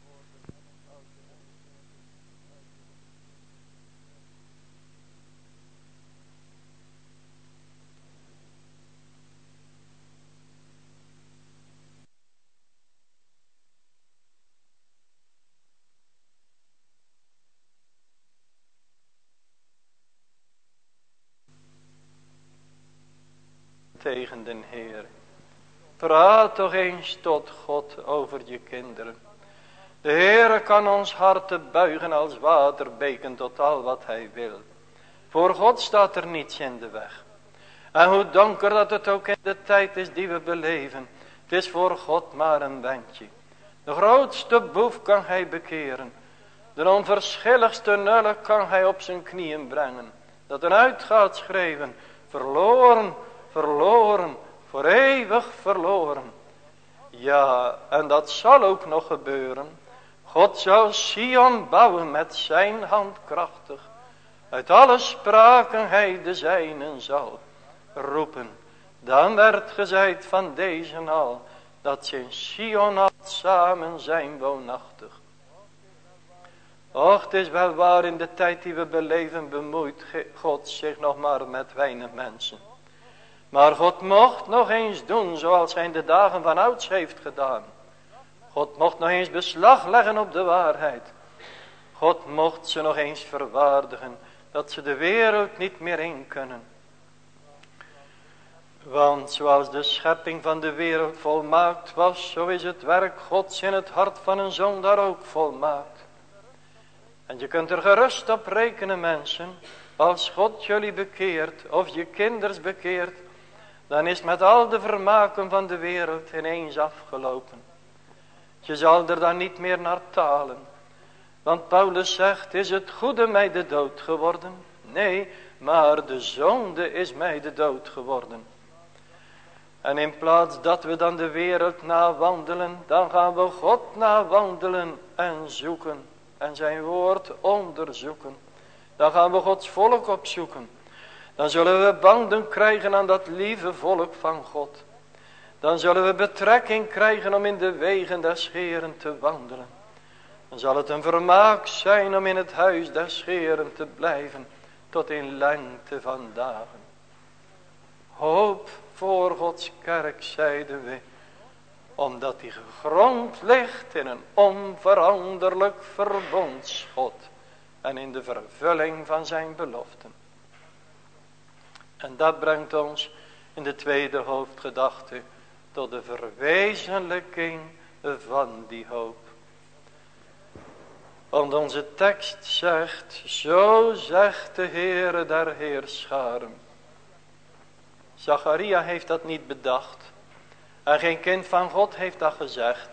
tegen Heer. Praat toch eens tot God over je kinderen. De Heere kan ons harten buigen als waterbeken tot al wat hij wil. Voor God staat er niets in de weg. En hoe donker dat het ook in de tijd is die we beleven. Het is voor God maar een wendje. De grootste boef kan hij bekeren. De onverschilligste nulle kan hij op zijn knieën brengen. Dat een uitgaat schreven. Verloren verloren, voor eeuwig verloren. Ja, en dat zal ook nog gebeuren. God zal Sion bouwen met zijn hand krachtig. Uit alle spraken hij de zijnen zal roepen. Dan werd gezeid van deze al, dat ze in Sion al samen zijn woonachtig. Och, het is wel waar in de tijd die we beleven bemoeit God zich nog maar met weinig mensen. Maar God mocht nog eens doen zoals hij in de dagen van ouds heeft gedaan. God mocht nog eens beslag leggen op de waarheid. God mocht ze nog eens verwaardigen dat ze de wereld niet meer in kunnen. Want zoals de schepping van de wereld volmaakt was, zo is het werk Gods in het hart van een zondaar ook volmaakt. En je kunt er gerust op rekenen mensen, als God jullie bekeert of je kinders bekeert, dan is met al de vermaken van de wereld ineens afgelopen. Je zal er dan niet meer naar talen. Want Paulus zegt, is het goede mij de dood geworden? Nee, maar de zonde is mij de dood geworden. En in plaats dat we dan de wereld nawandelen, dan gaan we God nawandelen en zoeken. En zijn woord onderzoeken. Dan gaan we Gods volk opzoeken. Dan zullen we banden krijgen aan dat lieve volk van God. Dan zullen we betrekking krijgen om in de wegen des Heeren te wandelen. Dan zal het een vermaak zijn om in het huis des Heeren te blijven tot in lengte van dagen. Hoop voor Gods kerk, zeiden we, omdat die gegrond ligt in een onveranderlijk verbondschot en in de vervulling van zijn beloften. En dat brengt ons in de tweede hoofdgedachte tot de verwezenlijking van die hoop. Want onze tekst zegt, zo zegt de Heere der Heerscharen. Zacharia heeft dat niet bedacht. En geen kind van God heeft dat gezegd.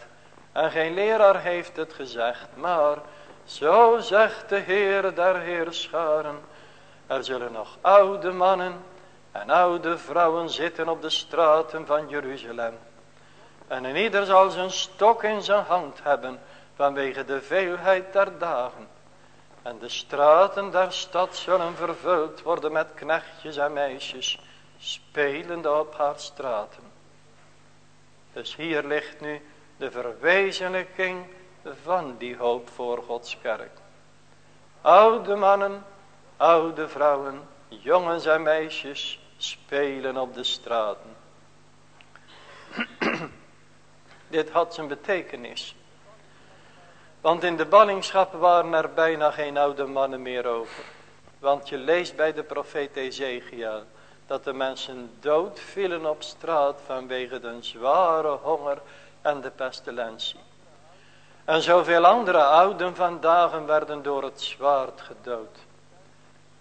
En geen leraar heeft het gezegd. Maar zo zegt de Heere der Heerscharen. Er zullen nog oude mannen en oude vrouwen zitten op de straten van Jeruzalem. En een ieder zal zijn stok in zijn hand hebben vanwege de veelheid der dagen. En de straten der stad zullen vervuld worden met knechtjes en meisjes, spelende op haar straten. Dus hier ligt nu de verwezenlijking van die hoop voor Gods kerk. Oude mannen, oude vrouwen, jongens en meisjes spelen op de straten. (clears throat) Dit had zijn betekenis. Want in de ballingschap waren er bijna geen oude mannen meer over. Want je leest bij de profeet Ezekiel dat de mensen dood vielen op straat vanwege de zware honger en de pestilentie. En zoveel andere ouden vandaag werden door het zwaard gedood.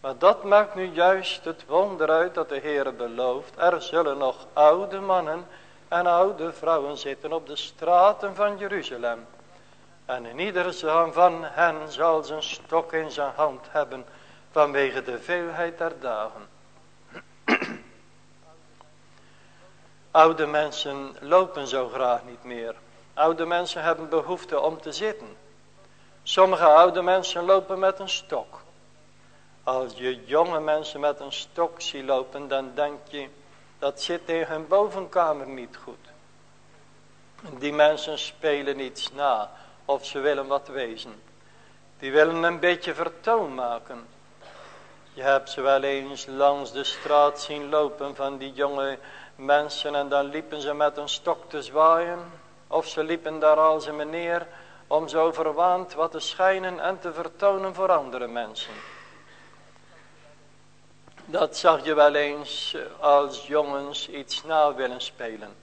Maar dat maakt nu juist het wonder uit dat de Heer belooft. Er zullen nog oude mannen en oude vrouwen zitten op de straten van Jeruzalem. En in ieder van hen zal zijn stok in zijn hand hebben vanwege de veelheid der dagen. (clears throat) Oude mensen lopen zo graag niet meer. Oude mensen hebben behoefte om te zitten. Sommige oude mensen lopen met een stok. Als je jonge mensen met een stok ziet lopen, dan denk je, dat zit in hun bovenkamer niet goed. Die mensen spelen iets na, of ze willen wat wezen. Die willen een beetje vertoon maken. Je hebt ze wel eens langs de straat zien lopen van die jonge mensen en dan liepen ze met een stok te zwaaien. Of ze liepen daar als een meneer om zo verwaand wat te schijnen en te vertonen voor andere mensen. Dat zag je wel eens als jongens iets na willen spelen.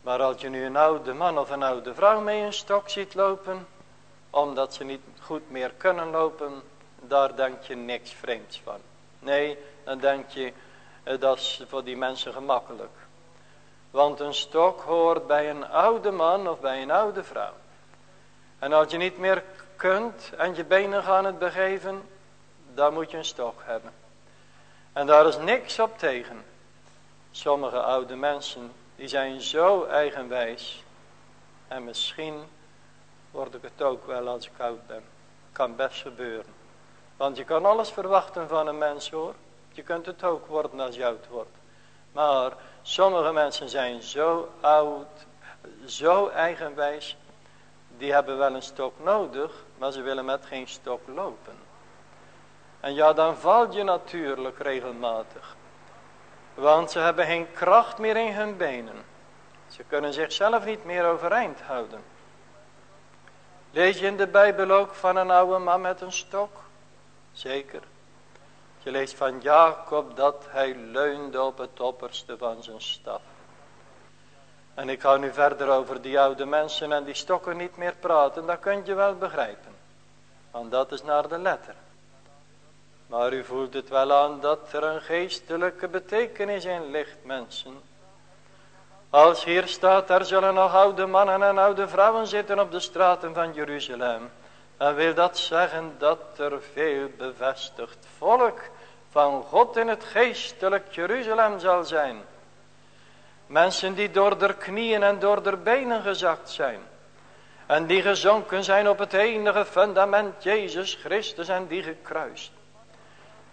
Maar als je nu een oude man of een oude vrouw mee een stok ziet lopen, omdat ze niet goed meer kunnen lopen, daar denk je niks vreemds van. Nee, dan denk je, eh, dat is voor die mensen gemakkelijk. Want een stok hoort bij een oude man of bij een oude vrouw. En als je niet meer kunt en je benen gaan het begeven, dan moet je een stok hebben. En daar is niks op tegen. Sommige oude mensen, die zijn zo eigenwijs. En misschien word ik het ook wel als ik oud ben. Kan best gebeuren. Want je kan alles verwachten van een mens hoor. Je kunt het ook worden als je oud wordt. Maar sommige mensen zijn zo oud, zo eigenwijs. Die hebben wel een stok nodig, maar ze willen met geen stok lopen. En ja, dan val je natuurlijk regelmatig. Want ze hebben geen kracht meer in hun benen. Ze kunnen zichzelf niet meer overeind houden. Lees je in de Bijbel ook van een oude man met een stok? Zeker. Je leest van Jacob dat hij leunde op het opperste van zijn staf. En ik ga nu verder over die oude mensen en die stokken niet meer praten. Dat kun je wel begrijpen. Want dat is naar de letter. Maar u voelt het wel aan dat er een geestelijke betekenis in ligt mensen. Als hier staat, er zullen nog oude mannen en oude vrouwen zitten op de straten van Jeruzalem. Dan wil dat zeggen dat er veel bevestigd volk van God in het geestelijk Jeruzalem zal zijn. Mensen die door de knieën en door de benen gezakt zijn. En die gezonken zijn op het enige fundament Jezus Christus en die gekruist.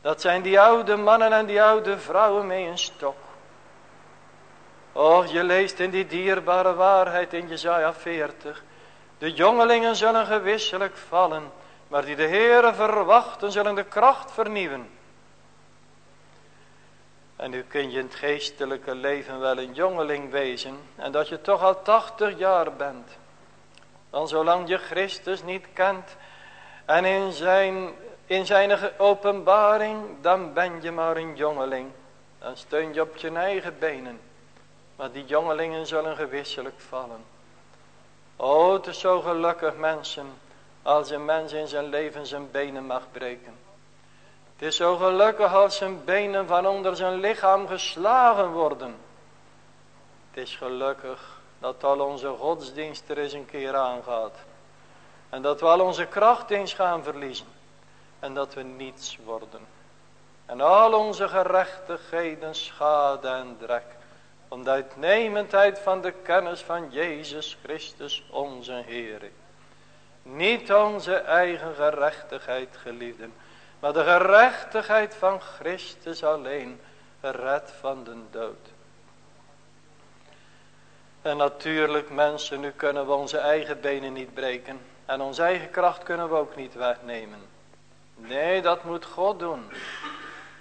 Dat zijn die oude mannen en die oude vrouwen met een stok. Och, je leest in die dierbare waarheid in Jezaja 40. De jongelingen zullen gewisselijk vallen, maar die de Heere verwachten zullen de kracht vernieuwen. En nu kun je in het geestelijke leven wel een jongeling wezen en dat je toch al tachtig jaar bent. Dan zolang je Christus niet kent en in zijn, in zijn openbaring, dan ben je maar een jongeling. Dan steun je op je eigen benen. Maar die jongelingen zullen gewisselijk vallen. O, het is zo gelukkig mensen, als een mens in zijn leven zijn benen mag breken. Het is zo gelukkig als zijn benen van onder zijn lichaam geslagen worden. Het is gelukkig dat al onze godsdienst er eens een keer aangaat. En dat we al onze kracht eens gaan verliezen. En dat we niets worden. En al onze gerechtigheden schade en drek om de uitnemendheid van de kennis van Jezus Christus onze Heer. Niet onze eigen gerechtigheid geliefden, maar de gerechtigheid van Christus alleen, gered van de dood. En natuurlijk mensen, nu kunnen we onze eigen benen niet breken. En onze eigen kracht kunnen we ook niet wegnemen. Nee, dat moet God doen.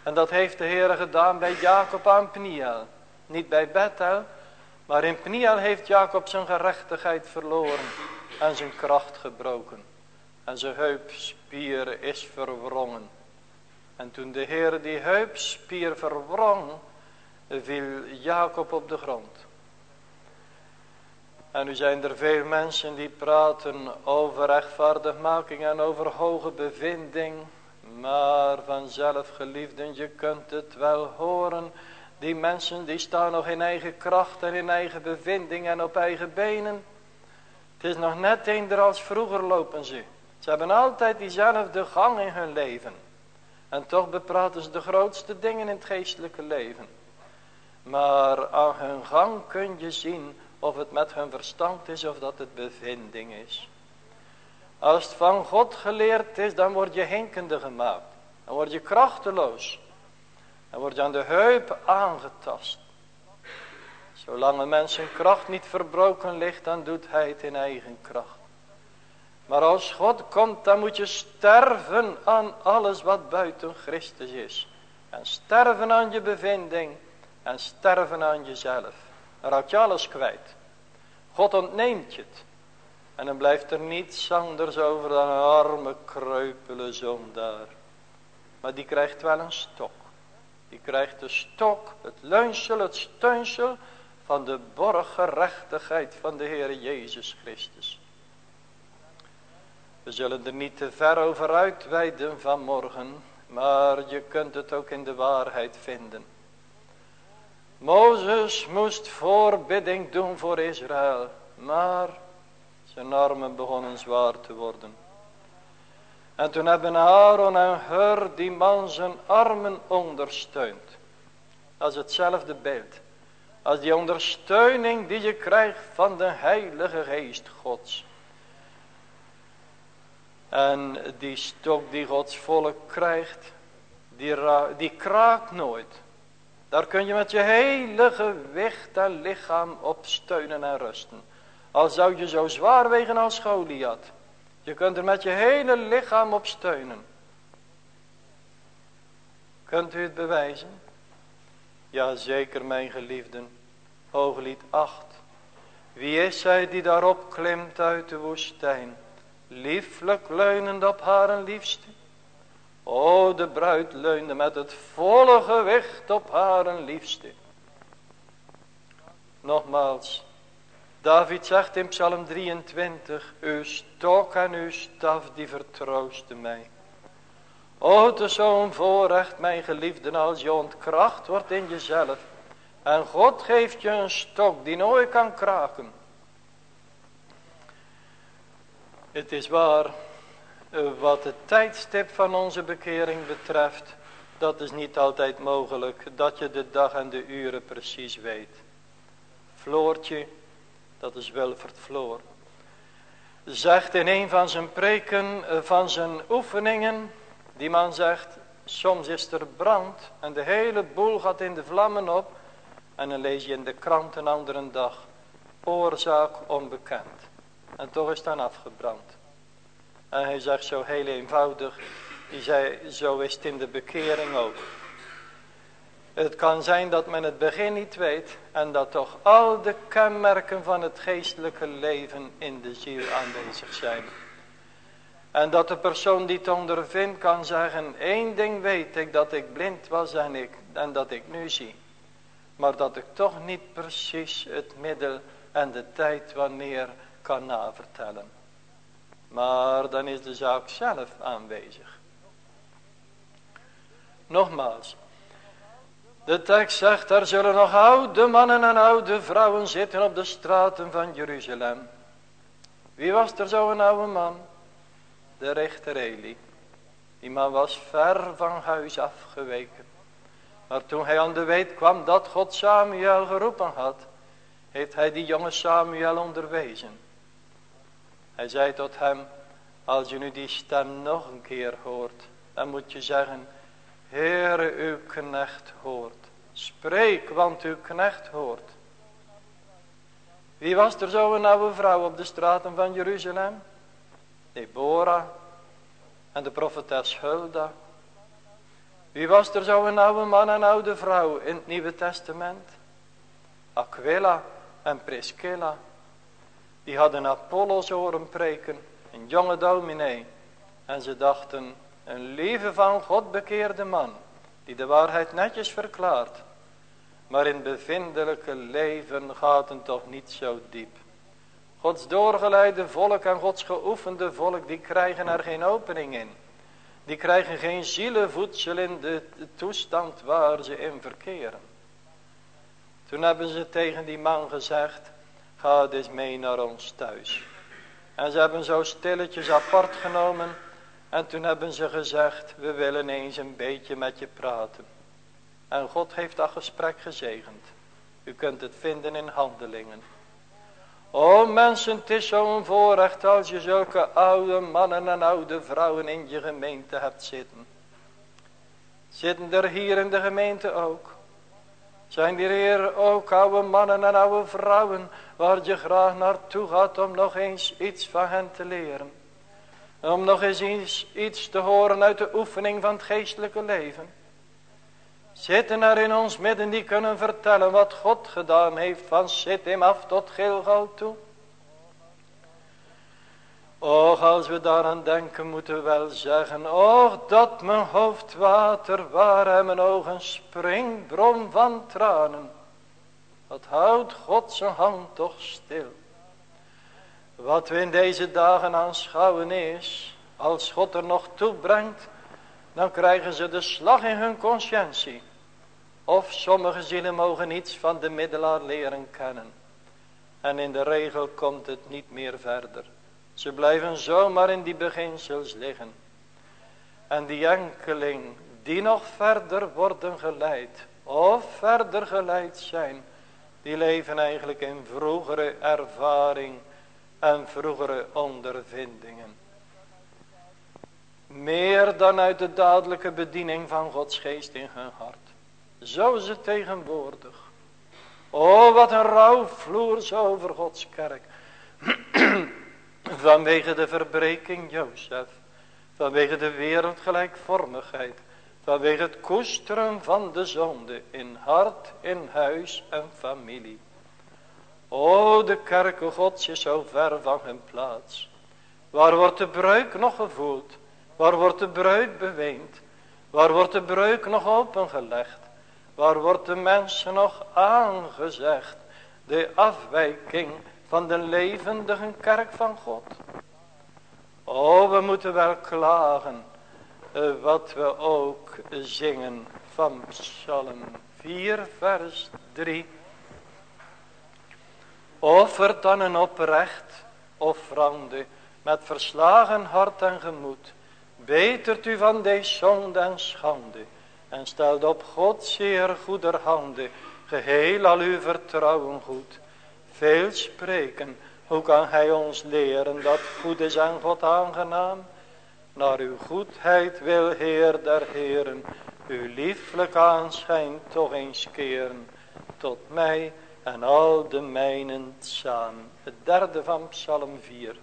En dat heeft de Heer gedaan bij Jacob aan Pniel. Niet bij Bethel, Maar in Pniel heeft Jacob zijn gerechtigheid verloren en zijn kracht gebroken. En zijn heupspier is verwrongen. En toen de Heer die heupspier verwrong, viel Jacob op de grond. En nu zijn er veel mensen die praten over rechtvaardigmaking en over hoge bevinding. Maar vanzelf geliefden, je kunt het wel horen. Die mensen die staan nog in eigen kracht en in eigen bevinding en op eigen benen. Het is nog net eender als vroeger lopen ze. Ze hebben altijd diezelfde gang in hun leven. En toch bepraten ze de grootste dingen in het geestelijke leven. Maar aan hun gang kun je zien of het met hun verstand is of dat het bevinding is. Als het van God geleerd is, dan word je hinkende gemaakt. Dan word je krachteloos. Dan word je aan de heup aangetast. Zolang een mens zijn kracht niet verbroken ligt, dan doet hij het in eigen kracht. Maar als God komt, dan moet je sterven aan alles wat buiten Christus is. En sterven aan je bevinding. En sterven aan jezelf. Dan raak je alles kwijt. God ontneemt je het. En dan blijft er niets anders over dan een arme kreupele zondaar. Maar die krijgt wel een stok. Die krijgt de stok, het leunsel, het steunsel van de borgerechtigheid van de Heer Jezus Christus. We zullen er niet te ver over uitweiden vanmorgen, maar je kunt het ook in de waarheid vinden. Mozes moest voorbidding doen voor Israël, maar zijn armen begonnen zwaar te worden. En toen hebben Aaron en Hur die man zijn armen ondersteund. Dat is hetzelfde beeld. Als die ondersteuning die je krijgt van de heilige geest gods. En die stok die gods volk krijgt, die, die kraakt nooit. Daar kun je met je hele gewicht en lichaam op steunen en rusten. Al zou je zo zwaar wegen als Goliath. Je kunt er met je hele lichaam op steunen. Kunt u het bewijzen? Ja, zeker mijn geliefden. Hooglied 8. Wie is zij die daarop klimt uit de woestijn? Lieflijk leunend op haar liefste. O, de bruid leunde met het volle gewicht op haar liefste. Nogmaals, David zegt in Psalm 23, uw stok en uw staf die vertroosten mij. O, het is zo'n voorrecht, mijn geliefden, als je ontkracht wordt in jezelf. En God geeft je een stok die nooit kan kraken. Het is waar, wat het tijdstip van onze bekering betreft, dat is niet altijd mogelijk, dat je de dag en de uren precies weet. Floortje, dat is Wilfert Floor, zegt in een van zijn preken, eh, van zijn oefeningen, die man zegt, soms is er brand en de hele boel gaat in de vlammen op. En dan lees je in de krant een andere dag, oorzaak onbekend. En toch is dan afgebrand. En hij zegt zo heel eenvoudig, die zei, zo is het in de bekering ook. Het kan zijn dat men het begin niet weet en dat toch al de kenmerken van het geestelijke leven in de ziel aanwezig zijn. En dat de persoon die het ondervindt kan zeggen, één ding weet ik, dat ik blind was en, ik, dat ik nu zie. Maar dat ik toch niet precies het middel en de tijd wanneer kan navertellen. Maar dan is de zaak zelf aanwezig. Nogmaals, de tekst zegt, er zullen nog oude mannen en oude vrouwen zitten op de straten van Jeruzalem. Wie was er zo'n oude man? De rechter Eli. Die man was ver van huis afgeweken. Maar toen hij aan de weet kwam dat God Samuel geroepen had, heeft hij die jonge Samuel onderwezen. Hij zei tot hem, als je nu die stem nog een keer hoort, dan moet je zeggen, Heere, uw knecht hoort. Spreek, want uw knecht hoort. Wie was er zo'n oude vrouw op de straten van Jeruzalem? Deborah en de profetes Hulda. Wie was er zo'n oude man en oude vrouw in het Nieuwe Testament? Aquila en Priscilla. Die hadden Apollos horen preken, een jonge dominee. En ze dachten, een lieve van God bekeerde man, die de waarheid netjes verklaart. Maar in bevindelijke leven gaat het toch niet zo diep. Gods doorgeleide volk en Gods geoefende volk, die krijgen er geen opening in. Die krijgen geen zielenvoedsel in de, toestand waar ze in verkeren. Toen hebben ze tegen die man gezegd, ga eens mee naar ons thuis. En ze hebben zo stilletjes apart genomen. En toen hebben ze gezegd, we willen eens een beetje met je praten. En God heeft dat gesprek gezegend. U kunt het vinden in handelingen. O mensen, het is zo'n voorrecht als je zulke oude mannen en oude vrouwen in je gemeente hebt zitten. Zitten er hier in de gemeente ook? Zijn er hier ook oude mannen en oude vrouwen waar je graag naartoe gaat om nog eens iets van hen te leren? Om nog eens iets, te horen uit de oefening van het geestelijke leven? Zitten er in ons midden die kunnen vertellen wat God gedaan heeft van Sittim af tot Gilgal toe? Och, als we daaraan denken moeten we wel zeggen, och, dat mijn hoofd water waar en mijn ogen springbron van tranen. Wat houdt God zijn hand toch stil. Wat we in deze dagen aanschouwen is, als God er nog toe brengt, dan krijgen ze de slag in hun conscientie. Of sommige zielen mogen niets van de middelaar leren kennen. En in de regel komt het niet meer verder. Ze blijven zomaar in die beginsels liggen. En die enkeling die nog verder worden geleid. Of verder geleid zijn. Die leven eigenlijk in vroegere ervaring en vroegere ondervindingen. Meer dan uit de dadelijke bediening van Gods geest in hun hart. Zo is het tegenwoordig. O, wat een rouwvloer zo over Gods kerk. (clears throat) Vanwege de verbreking Jozef. Vanwege de wereldgelijkvormigheid. Vanwege het koesteren van de zonde in hart, in huis en familie. O, de kerken Gods is zo ver van hun plaats. Waar wordt de breuk nog gevoeld? Waar wordt de breuk beweend? Waar wordt de breuk nog opengelegd? Waar wordt de mensen nog aangezegd? De afwijking van de levendige kerk van God. Oh, we moeten wel klagen. Eh, wat we ook zingen van Psalm 4 vers 3. Offert dan een oprecht offrande met verslagen hart en gemoed. Betert u van deze zonde en schande en stelt op God zeer goeder handen, geheel al uw vertrouwen goed. Veel spreken, hoe kan hij ons leren dat goed is aan God aangenaam? Naar uw goedheid wil Heer der Heren, uw lieflijk aanschijn toch eens keren, tot mij en al de mijnen samen. Het derde van Psalm 4.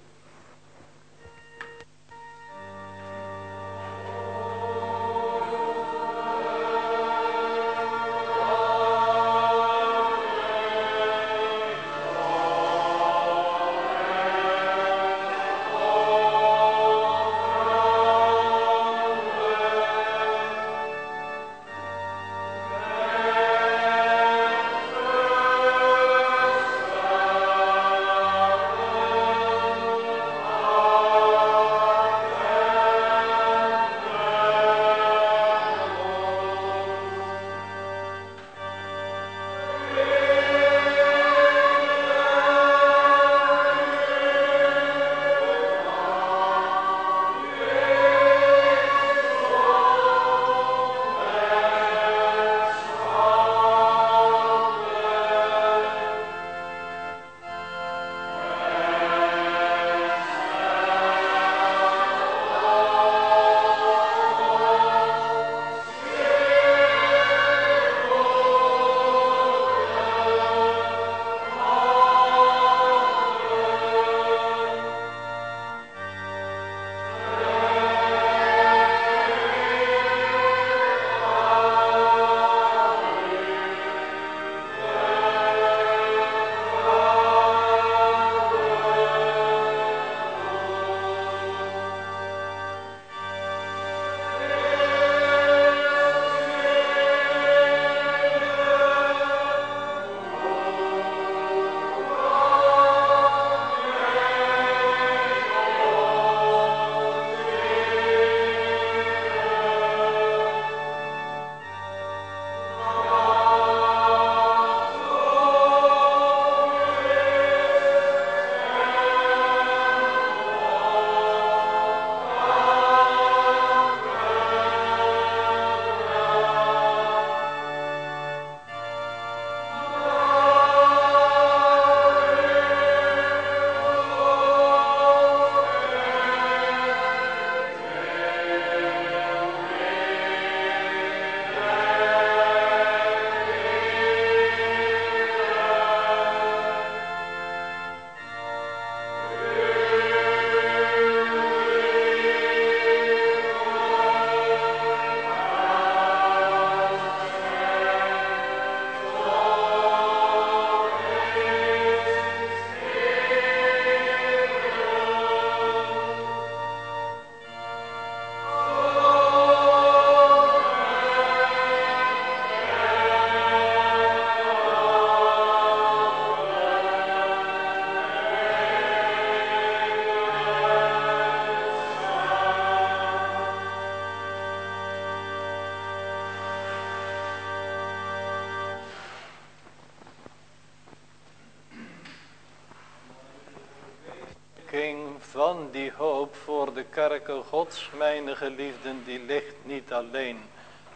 Van die hoop voor de kerken gods, mijn geliefden, die ligt niet alleen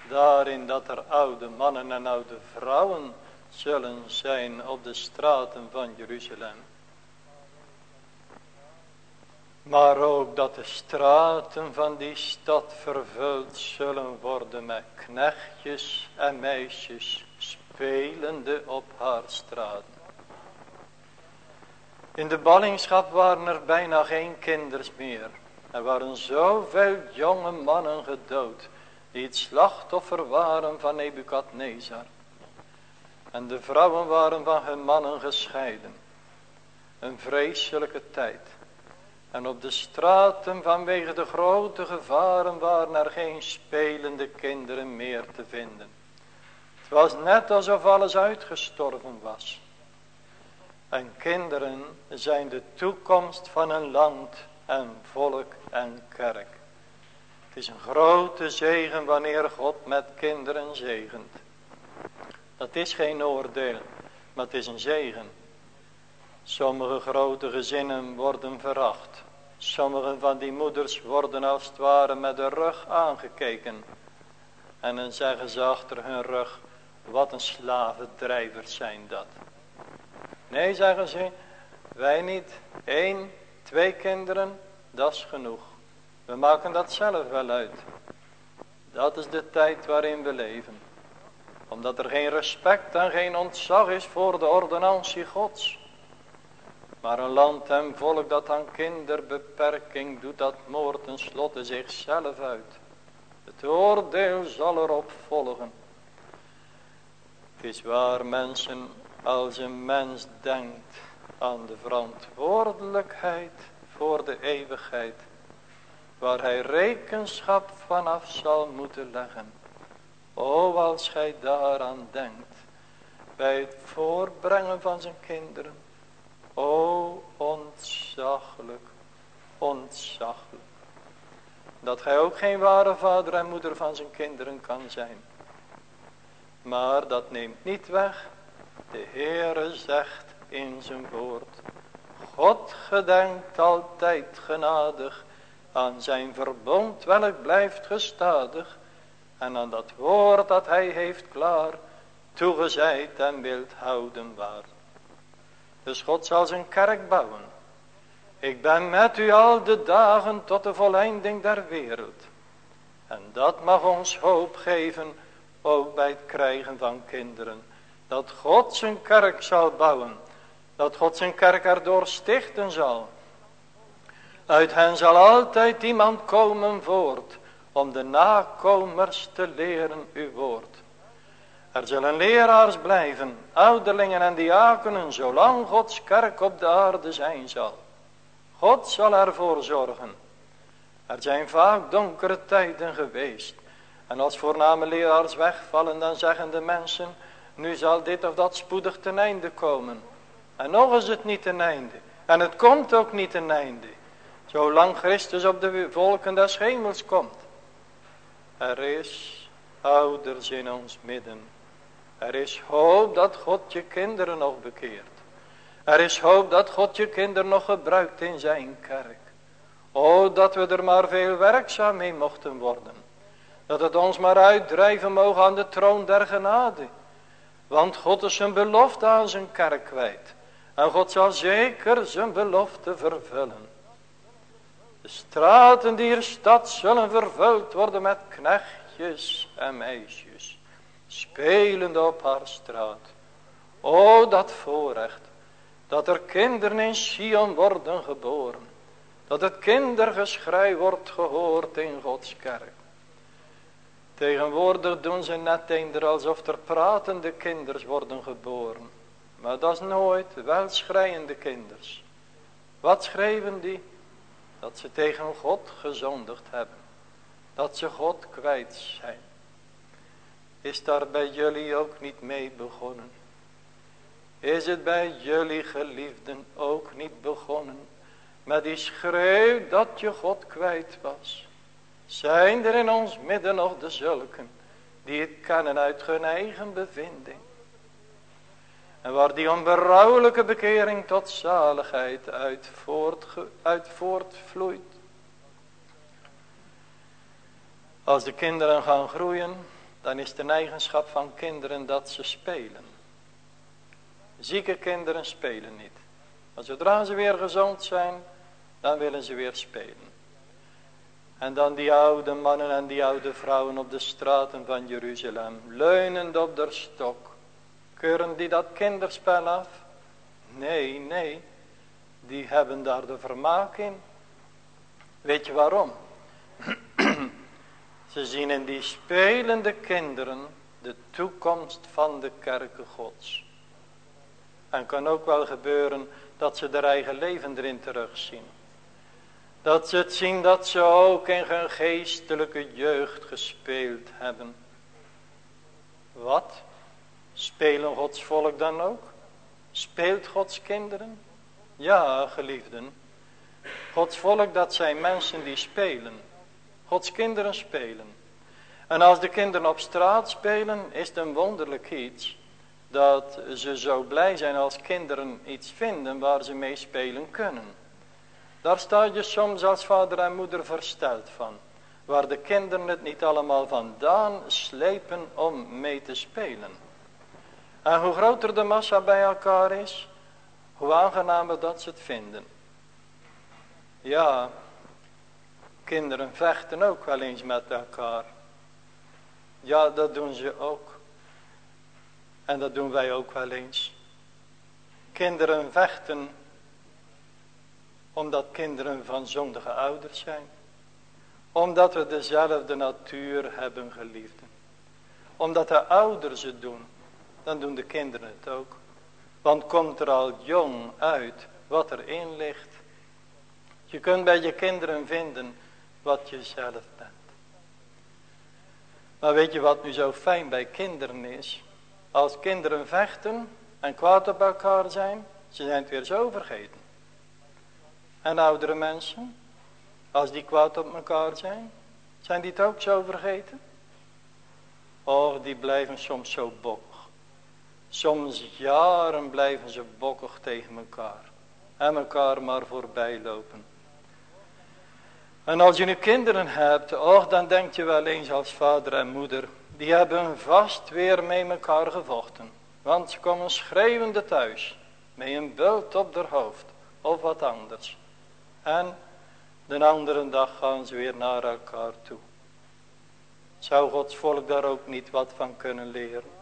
daarin dat er oude mannen en oude vrouwen zullen zijn op de straten van Jeruzalem. Maar ook dat de straten van die stad vervuld zullen worden met knechtjes en meisjes spelende op haar straten. In de ballingschap waren er bijna geen kinders meer. Er waren zoveel jonge mannen gedood die het slachtoffer waren van Nebukadnezar. En de vrouwen waren van hun mannen gescheiden. Een vreselijke tijd. En op de straten vanwege de grote gevaren waren er geen spelende kinderen meer te vinden. Het was net alsof alles uitgestorven was. En kinderen zijn de toekomst van een land en volk en kerk. Het is een grote zegen wanneer God met kinderen zegent. Dat is geen oordeel, maar het is een zegen. Sommige grote gezinnen worden veracht. Sommige van die moeders worden als het ware met de rug aangekeken. En dan zeggen ze achter hun rug, wat een slavendrijvers zijn dat. Nee, zeggen ze, wij niet. Eén, twee kinderen, dat is genoeg. We maken dat zelf wel uit. Dat is de tijd waarin we leven. Omdat er geen respect en geen ontzag is voor de ordonantie gods. Maar een land en volk dat aan kinderbeperking doet, dat moord tenslotte zichzelf uit. Het oordeel zal erop volgen. Het is waar mensen als een mens denkt aan de verantwoordelijkheid voor de eeuwigheid. Waar hij rekenschap vanaf zal moeten leggen. O als gij daaraan denkt. Bij het voorbrengen van zijn kinderen. O ontzaglijk. Ontzaglijk. Dat gij ook geen ware vader en moeder van zijn kinderen kan zijn. Maar dat neemt niet weg de Heere zegt in zijn woord. God gedenkt altijd genadig aan zijn verbond welk blijft gestadig. En aan dat woord dat hij heeft klaar toegezeid en wilt houden waar. Dus God zal zijn kerk bouwen. Ik ben met u al de dagen tot de volleinding der wereld. En dat mag ons hoop geven, ook bij het krijgen van kinderen. Dat God zijn kerk zal bouwen. Dat God zijn kerk erdoor stichten zal. Uit hen zal altijd iemand komen voort. Om de nakomers te leren uw woord. Er zullen leraars blijven. Ouderlingen en diakenen. Zolang Gods kerk op de aarde zijn zal. God zal ervoor zorgen. Er zijn vaak donkere tijden geweest. En als voorname leraars wegvallen dan zeggen de mensen... Nu zal dit of dat spoedig ten einde komen. En nog is het niet ten einde. En het komt ook niet ten einde. Zolang Christus op de volken des hemels komt. Er is ouders in ons midden. Er is hoop dat God je kinderen nog bekeert. Er is hoop dat God je kinderen nog gebruikt in zijn kerk. O, dat we er maar veel werkzaam mee mochten worden. Dat het ons maar uitdrijven mogen aan de troon der genade. Want God is zijn belofte aan zijn kerk kwijt. En God zal zeker zijn belofte vervullen. De straten die stad zullen vervuld worden met knechtjes en meisjes. Spelende op haar straat. O dat voorrecht. Dat er kinderen in Sion worden geboren. Dat het kindergeschrei wordt gehoord in Gods kerk. Tegenwoordig doen ze net eender alsof er pratende kinders worden geboren. Maar dat is nooit wel schrijende kinders. Wat schreven die? Dat ze tegen God gezondigd hebben. Dat ze God kwijt zijn. Is daar bij jullie ook niet mee begonnen? Is het bij jullie geliefden ook niet begonnen? Met die schreeuw dat je God kwijt was. Zijn er in ons midden nog de zulken die het kennen uit hun eigen bevinding. En waar die onberouwelijke bekering tot zaligheid uit, voort, uit voortvloeit. Als de kinderen gaan groeien, dan is de eigenschap van kinderen dat ze spelen. Zieke kinderen spelen niet. Maar zodra ze weer gezond zijn, dan willen ze weer spelen. En dan die oude mannen en die oude vrouwen op de straten van Jeruzalem, leunend op de stok. Keuren die dat kinderspel af? Nee, nee, die hebben daar de vermaak in. Weet je waarom? (clears throat) Ze zien in die spelende kinderen de toekomst van de kerken gods. En kan ook wel gebeuren dat ze hun eigen leven erin terugzien. Dat ze het zien dat ze ook in hun geestelijke jeugd gespeeld hebben. Wat? Spelen Gods volk dan ook? Speelt Gods kinderen? Ja, geliefden. Gods volk dat zijn mensen die spelen. Gods kinderen spelen. En als de kinderen op straat spelen, is het een wonderlijk iets. Dat ze zo blij zijn als kinderen iets vinden waar ze mee spelen kunnen. Daar sta je soms als vader en moeder versteld van. Waar de kinderen het niet allemaal vandaan slepen om mee te spelen. En hoe groter de massa bij elkaar is, hoe aangenamer dat ze het vinden. Ja, kinderen vechten ook wel eens met elkaar. Ja, dat doen ze ook. En dat doen wij ook wel eens. Kinderen vechten omdat kinderen van zondige ouders zijn. Omdat we dezelfde natuur hebben geliefd. Omdat de ouders het doen, dan doen de kinderen het ook. Want komt er al jong uit wat erin ligt. Je kunt bij je kinderen vinden wat je zelf bent. Maar weet je wat nu zo fijn bij kinderen is? Als kinderen vechten en kwaad op elkaar zijn, ze zijn het weer zo vergeten. En oudere mensen, als die kwaad op elkaar zijn, zijn die het ook zo vergeten? Oh, die blijven soms zo bokkig. Soms jaren blijven ze bokkig tegen elkaar. En elkaar maar voorbij lopen. En als je nu kinderen hebt, oh, dan denk je wel eens als vader en moeder, die hebben vast weer met elkaar gevochten. Want ze komen schreeuwende thuis, met een bult op haar hoofd, of wat anders. En de andere dag gaan ze weer naar elkaar toe. Zou Gods volk daar ook niet wat van kunnen leren?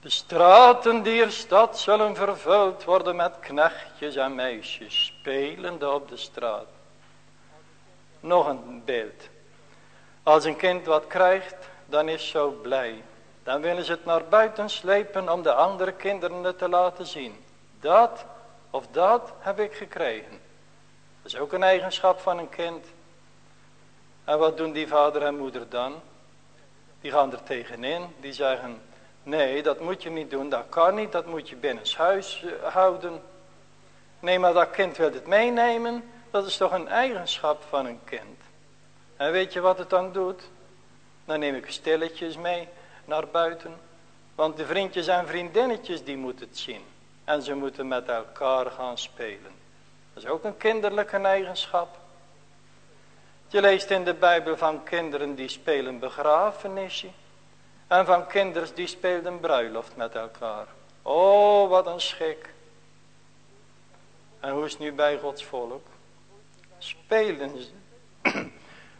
De straten dier stad zullen vervuld worden met knechtjes en meisjes, spelende op de straat. Nog een beeld. Als een kind wat krijgt, dan is zo blij. Dan willen ze het naar buiten slepen om de andere kinderen het te laten zien. Dat of dat heb ik gekregen. Dat is ook een eigenschap van een kind. En wat doen die vader en moeder dan? Die gaan er tegenin. Die zeggen, nee dat moet je niet doen. Dat kan niet. Dat moet je binnen huis eh, houden. Nee maar dat kind wil het meenemen. Dat is toch een eigenschap van een kind. En weet je wat het dan doet? Dan neem ik stilletjes mee naar buiten. Want de vriendjes en vriendinnetjes die moeten het zien. En ze moeten met elkaar gaan spelen. Dat is ook een kinderlijke eigenschap. Je leest in de Bijbel van kinderen die spelen begrafenisje. En van kinderen die spelen bruiloft met elkaar. Oh, wat een schik. En hoe is het nu bij Gods volk? Spelen ze. (clears throat)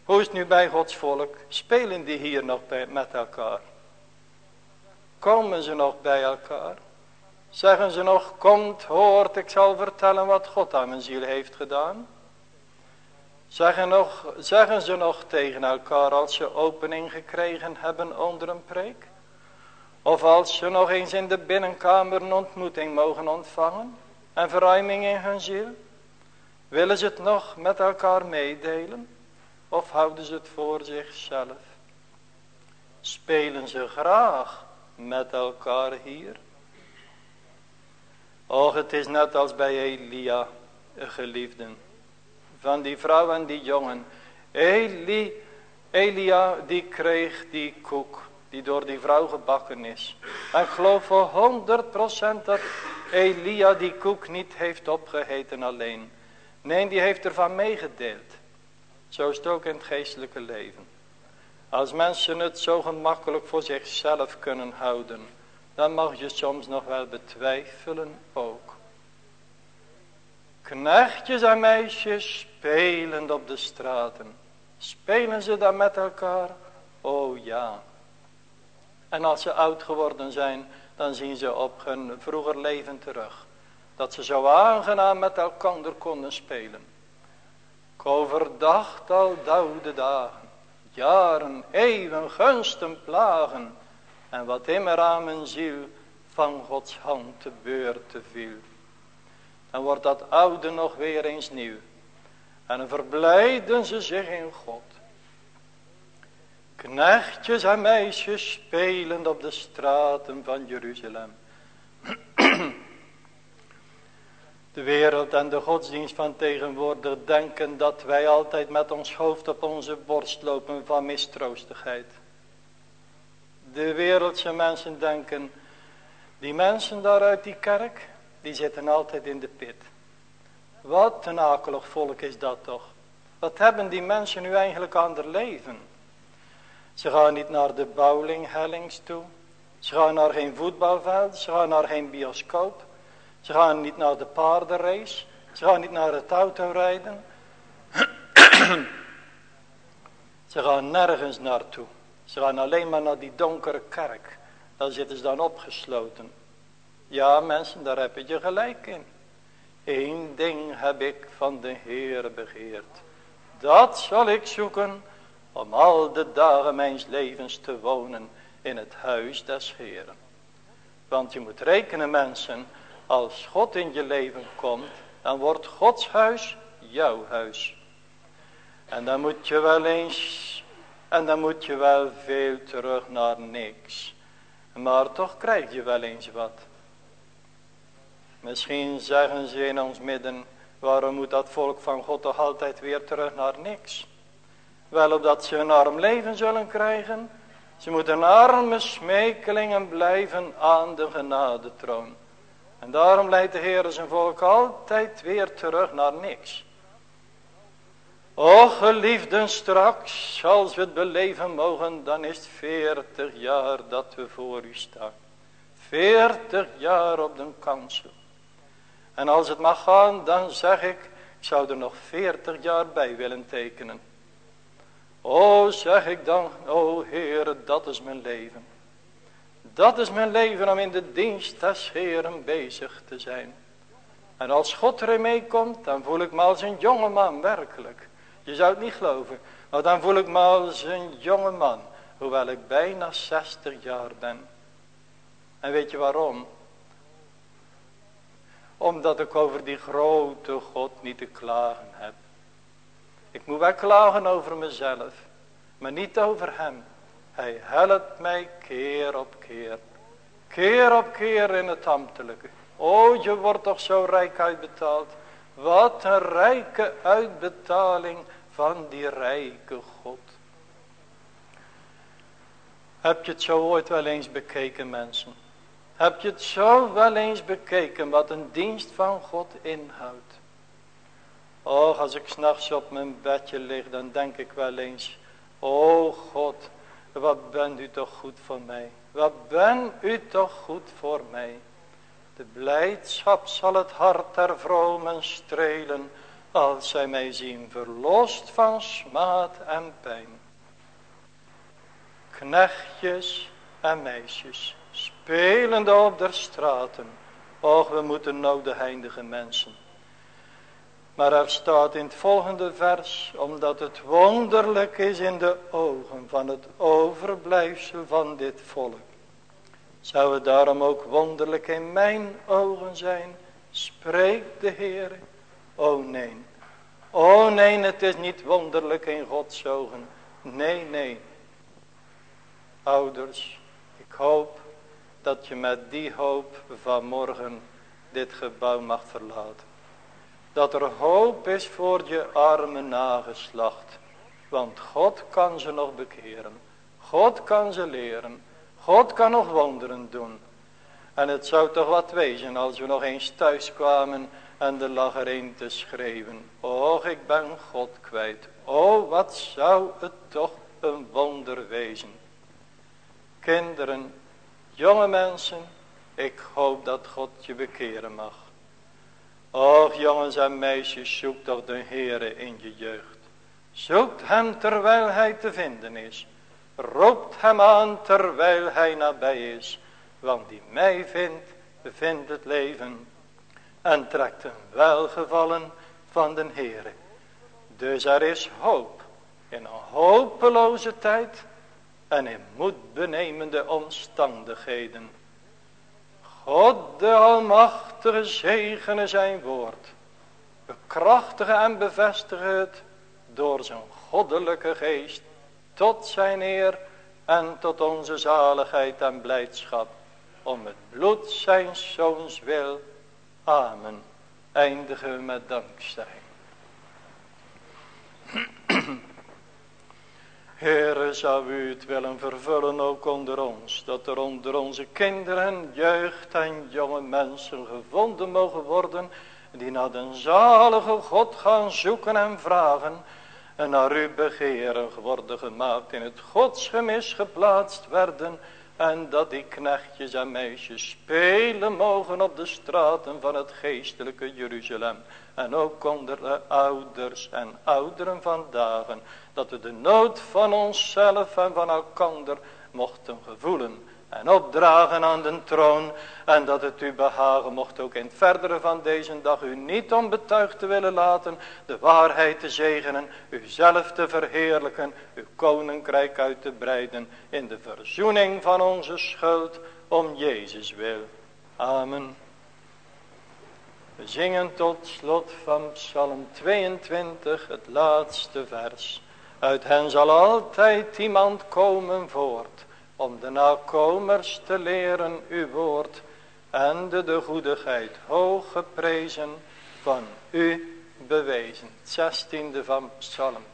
Hoe is het nu bij Gods volk? Spelen die hier nog met elkaar? Komen ze nog bij elkaar? Zeggen ze nog, komt, hoort, ik zal vertellen wat God aan mijn ziel heeft gedaan. Zeggen, nog, zeggen ze nog tegen elkaar als ze opening gekregen hebben onder een preek? Of als ze nog eens in de binnenkamer een ontmoeting mogen ontvangen en verruiming in hun ziel? Willen ze het nog met elkaar meedelen? Of houden ze het voor zichzelf? Spelen ze graag met elkaar hier? Och, het is net als bij Elia, geliefden. Van die vrouw en die jongen. Eli, Elia, die kreeg die koek. die door die vrouw gebakken is. En geloof voor 100% dat Elia die koek niet heeft opgeheten alleen. Nee, die heeft ervan meegedeeld. Zo is het ook in het geestelijke leven. Als mensen het zo gemakkelijk voor zichzelf kunnen houden, dan mag je soms nog wel betwijfelen ook. Knechtjes en meisjes spelend op de straten. Spelen ze dan met elkaar? Oh ja. En als ze oud geworden zijn, dan zien ze op hun vroeger leven terug. Dat ze zo aangenaam met elkaar konden spelen. Ik al oude dagen, jaren, eeuwen, gunsten, plagen. En wat immer aan mijn ziel van Gods hand te beurte viel. Dan wordt dat oude nog weer eens nieuw. En dan verblijden ze zich in God. Knechtjes en meisjes spelend op de straten van Jeruzalem. (clears throat) De wereld en de godsdienst van tegenwoordig denken dat wij altijd met ons hoofd op onze borst lopen van mistroostigheid. De wereldse mensen denken, die mensen daar uit die kerk, die zitten altijd in de pit. Wat een akelig volk is dat toch. Wat hebben die mensen nu eigenlijk aan het leven? Ze gaan niet naar de bowlinghellings toe. Ze gaan naar geen voetbalveld. Ze gaan naar geen bioscoop. Ze gaan niet naar de paardenrace. Ze gaan niet naar het autorijden. (coughs) ze gaan nergens naartoe. Ze gaan alleen maar naar die donkere kerk. Daar zitten ze dan opgesloten. Ja mensen, daar heb je gelijk in. Eén ding heb ik van de Heer begeerd. Dat zal ik zoeken om al de dagen mijns levens te wonen in het huis des Heeren. Want je moet rekenen mensen, als God in je leven komt, dan wordt Gods huis jouw huis. En dan moet je wel eens, en dan moet je wel veel terug naar niks. Maar toch krijg je wel eens wat. Misschien zeggen ze in ons midden, waarom moet dat volk van God toch altijd weer terug naar niks? Wel opdat ze een arm leven zullen krijgen. Ze moeten arme smekelingen blijven aan de genadetroon. En daarom leidt de Heer zijn volk altijd weer terug naar niks. O geliefden straks, als we het beleven mogen, dan is het veertig jaar dat we voor u staan. Veertig jaar op de kansel. En als het mag gaan, dan zeg ik, ik zou er nog veertig jaar bij willen tekenen. O, zeg ik dan, o Heer, dat is mijn leven. Dat is mijn leven om in de dienst des Heeren bezig te zijn. En als God erin meekomt, dan voel ik me als een jonge man, werkelijk. Je zou het niet geloven, maar dan voel ik me als een jonge man, hoewel ik bijna 60 jaar ben. En weet je waarom? Omdat ik over die grote God niet te klagen heb. Ik moet wel klagen over mezelf, maar niet over hem. Hij helpt mij keer op keer. Keer op keer in het ambtelijke. O, je wordt toch zo rijk uitbetaald. Wat een rijke uitbetaling van die rijke God. Heb je het zo ooit wel eens bekeken mensen? Heb je het zo wel eens bekeken wat een dienst van God inhoudt? Och, als ik s'nachts op mijn bedje lig, dan denk ik wel eens, o God, wat bent u toch goed voor mij. Wat bent u toch goed voor mij. De blijdschap zal het hart der vromen strelen, als zij mij zien verlost van smaad en pijn. Knechtjes en meisjes, spelende op de straten. Och, we moeten nou de heilige mensen. Maar er staat in het volgende vers, omdat het wonderlijk is in de ogen van het overblijfsel van dit volk. Zou het daarom ook wonderlijk in mijn ogen zijn, spreekt de Heer. O nee, o nee, het is niet wonderlijk in Gods ogen. Nee, nee. Ouders, ik hoop dat je met die hoop vanmorgen dit gebouw mag verlaten. Dat er hoop is voor je arme nageslacht. Want God kan ze nog bekeren. God kan ze leren. God kan nog wonderen doen. En het zou toch wat wezen als we nog eens thuis kwamen en er lag er een te schreeuwen. Och, ik ben God kwijt. O, wat zou het toch een wonder wezen. Kinderen, jonge mensen, ik hoop dat God je bekeren mag. Och, jongens en meisjes, zoek toch de Heere in je jeugd. Zoekt hem terwijl hij te vinden is. Roept hem aan terwijl hij nabij is. Want die mij vindt, vindt het leven. En trekt een welgevallen van den Heere. Dus er is hoop in een hopeloze tijd en in moedbenemende omstandigheden. God de Almachtige zegene zijn woord. Bekrachtige en bevestige het door zijn goddelijke geest tot zijn eer en tot onze zaligheid en blijdschap. Om het bloed zijn zoons wil. Amen. Eindigen we met dankzij. (clears throat) Heere, zou u het willen vervullen ook onder ons. Dat er onder onze kinderen, jeugd en jonge mensen gevonden mogen worden. Die naar de zalige God gaan zoeken en vragen. En naar uw begeren worden gemaakt in het godsgemis geplaatst werden. En dat die knechtjes en meisjes spelen mogen op de straten van het geestelijke Jeruzalem. En ook onder de ouders en ouderen vandaag. Dat we de nood van onszelf en van elkander mochten gevoelen. En opdragen aan de troon. En dat het u behagen mocht ook in het verdere van deze dag u niet onbetuigd te willen laten. De waarheid te zegenen. Uzelf te verheerlijken. Uw koninkrijk uit te breiden. In de verzoening van onze schuld. Om Jezus wil. Amen. We zingen tot slot van Psalm 22 het laatste vers. Uit hen zal altijd iemand komen voort. Om de nakomers te leren uw woord. En de, de goedigheid hoog geprezen van u bewezen. Zestiende van Psalm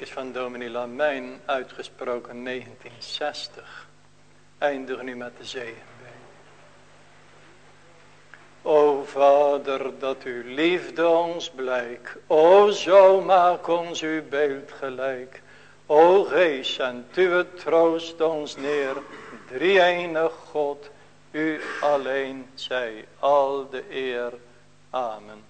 2. Sprekers van dominee Lamijn, uitgesproken 1960. Eindig nu met de zegen. O Vader, dat uw liefde ons blijk. O zo maak ons uw beeld gelijk. O Geest, en uw troost ons neer. Drie enig God, u alleen zij al de eer. Amen.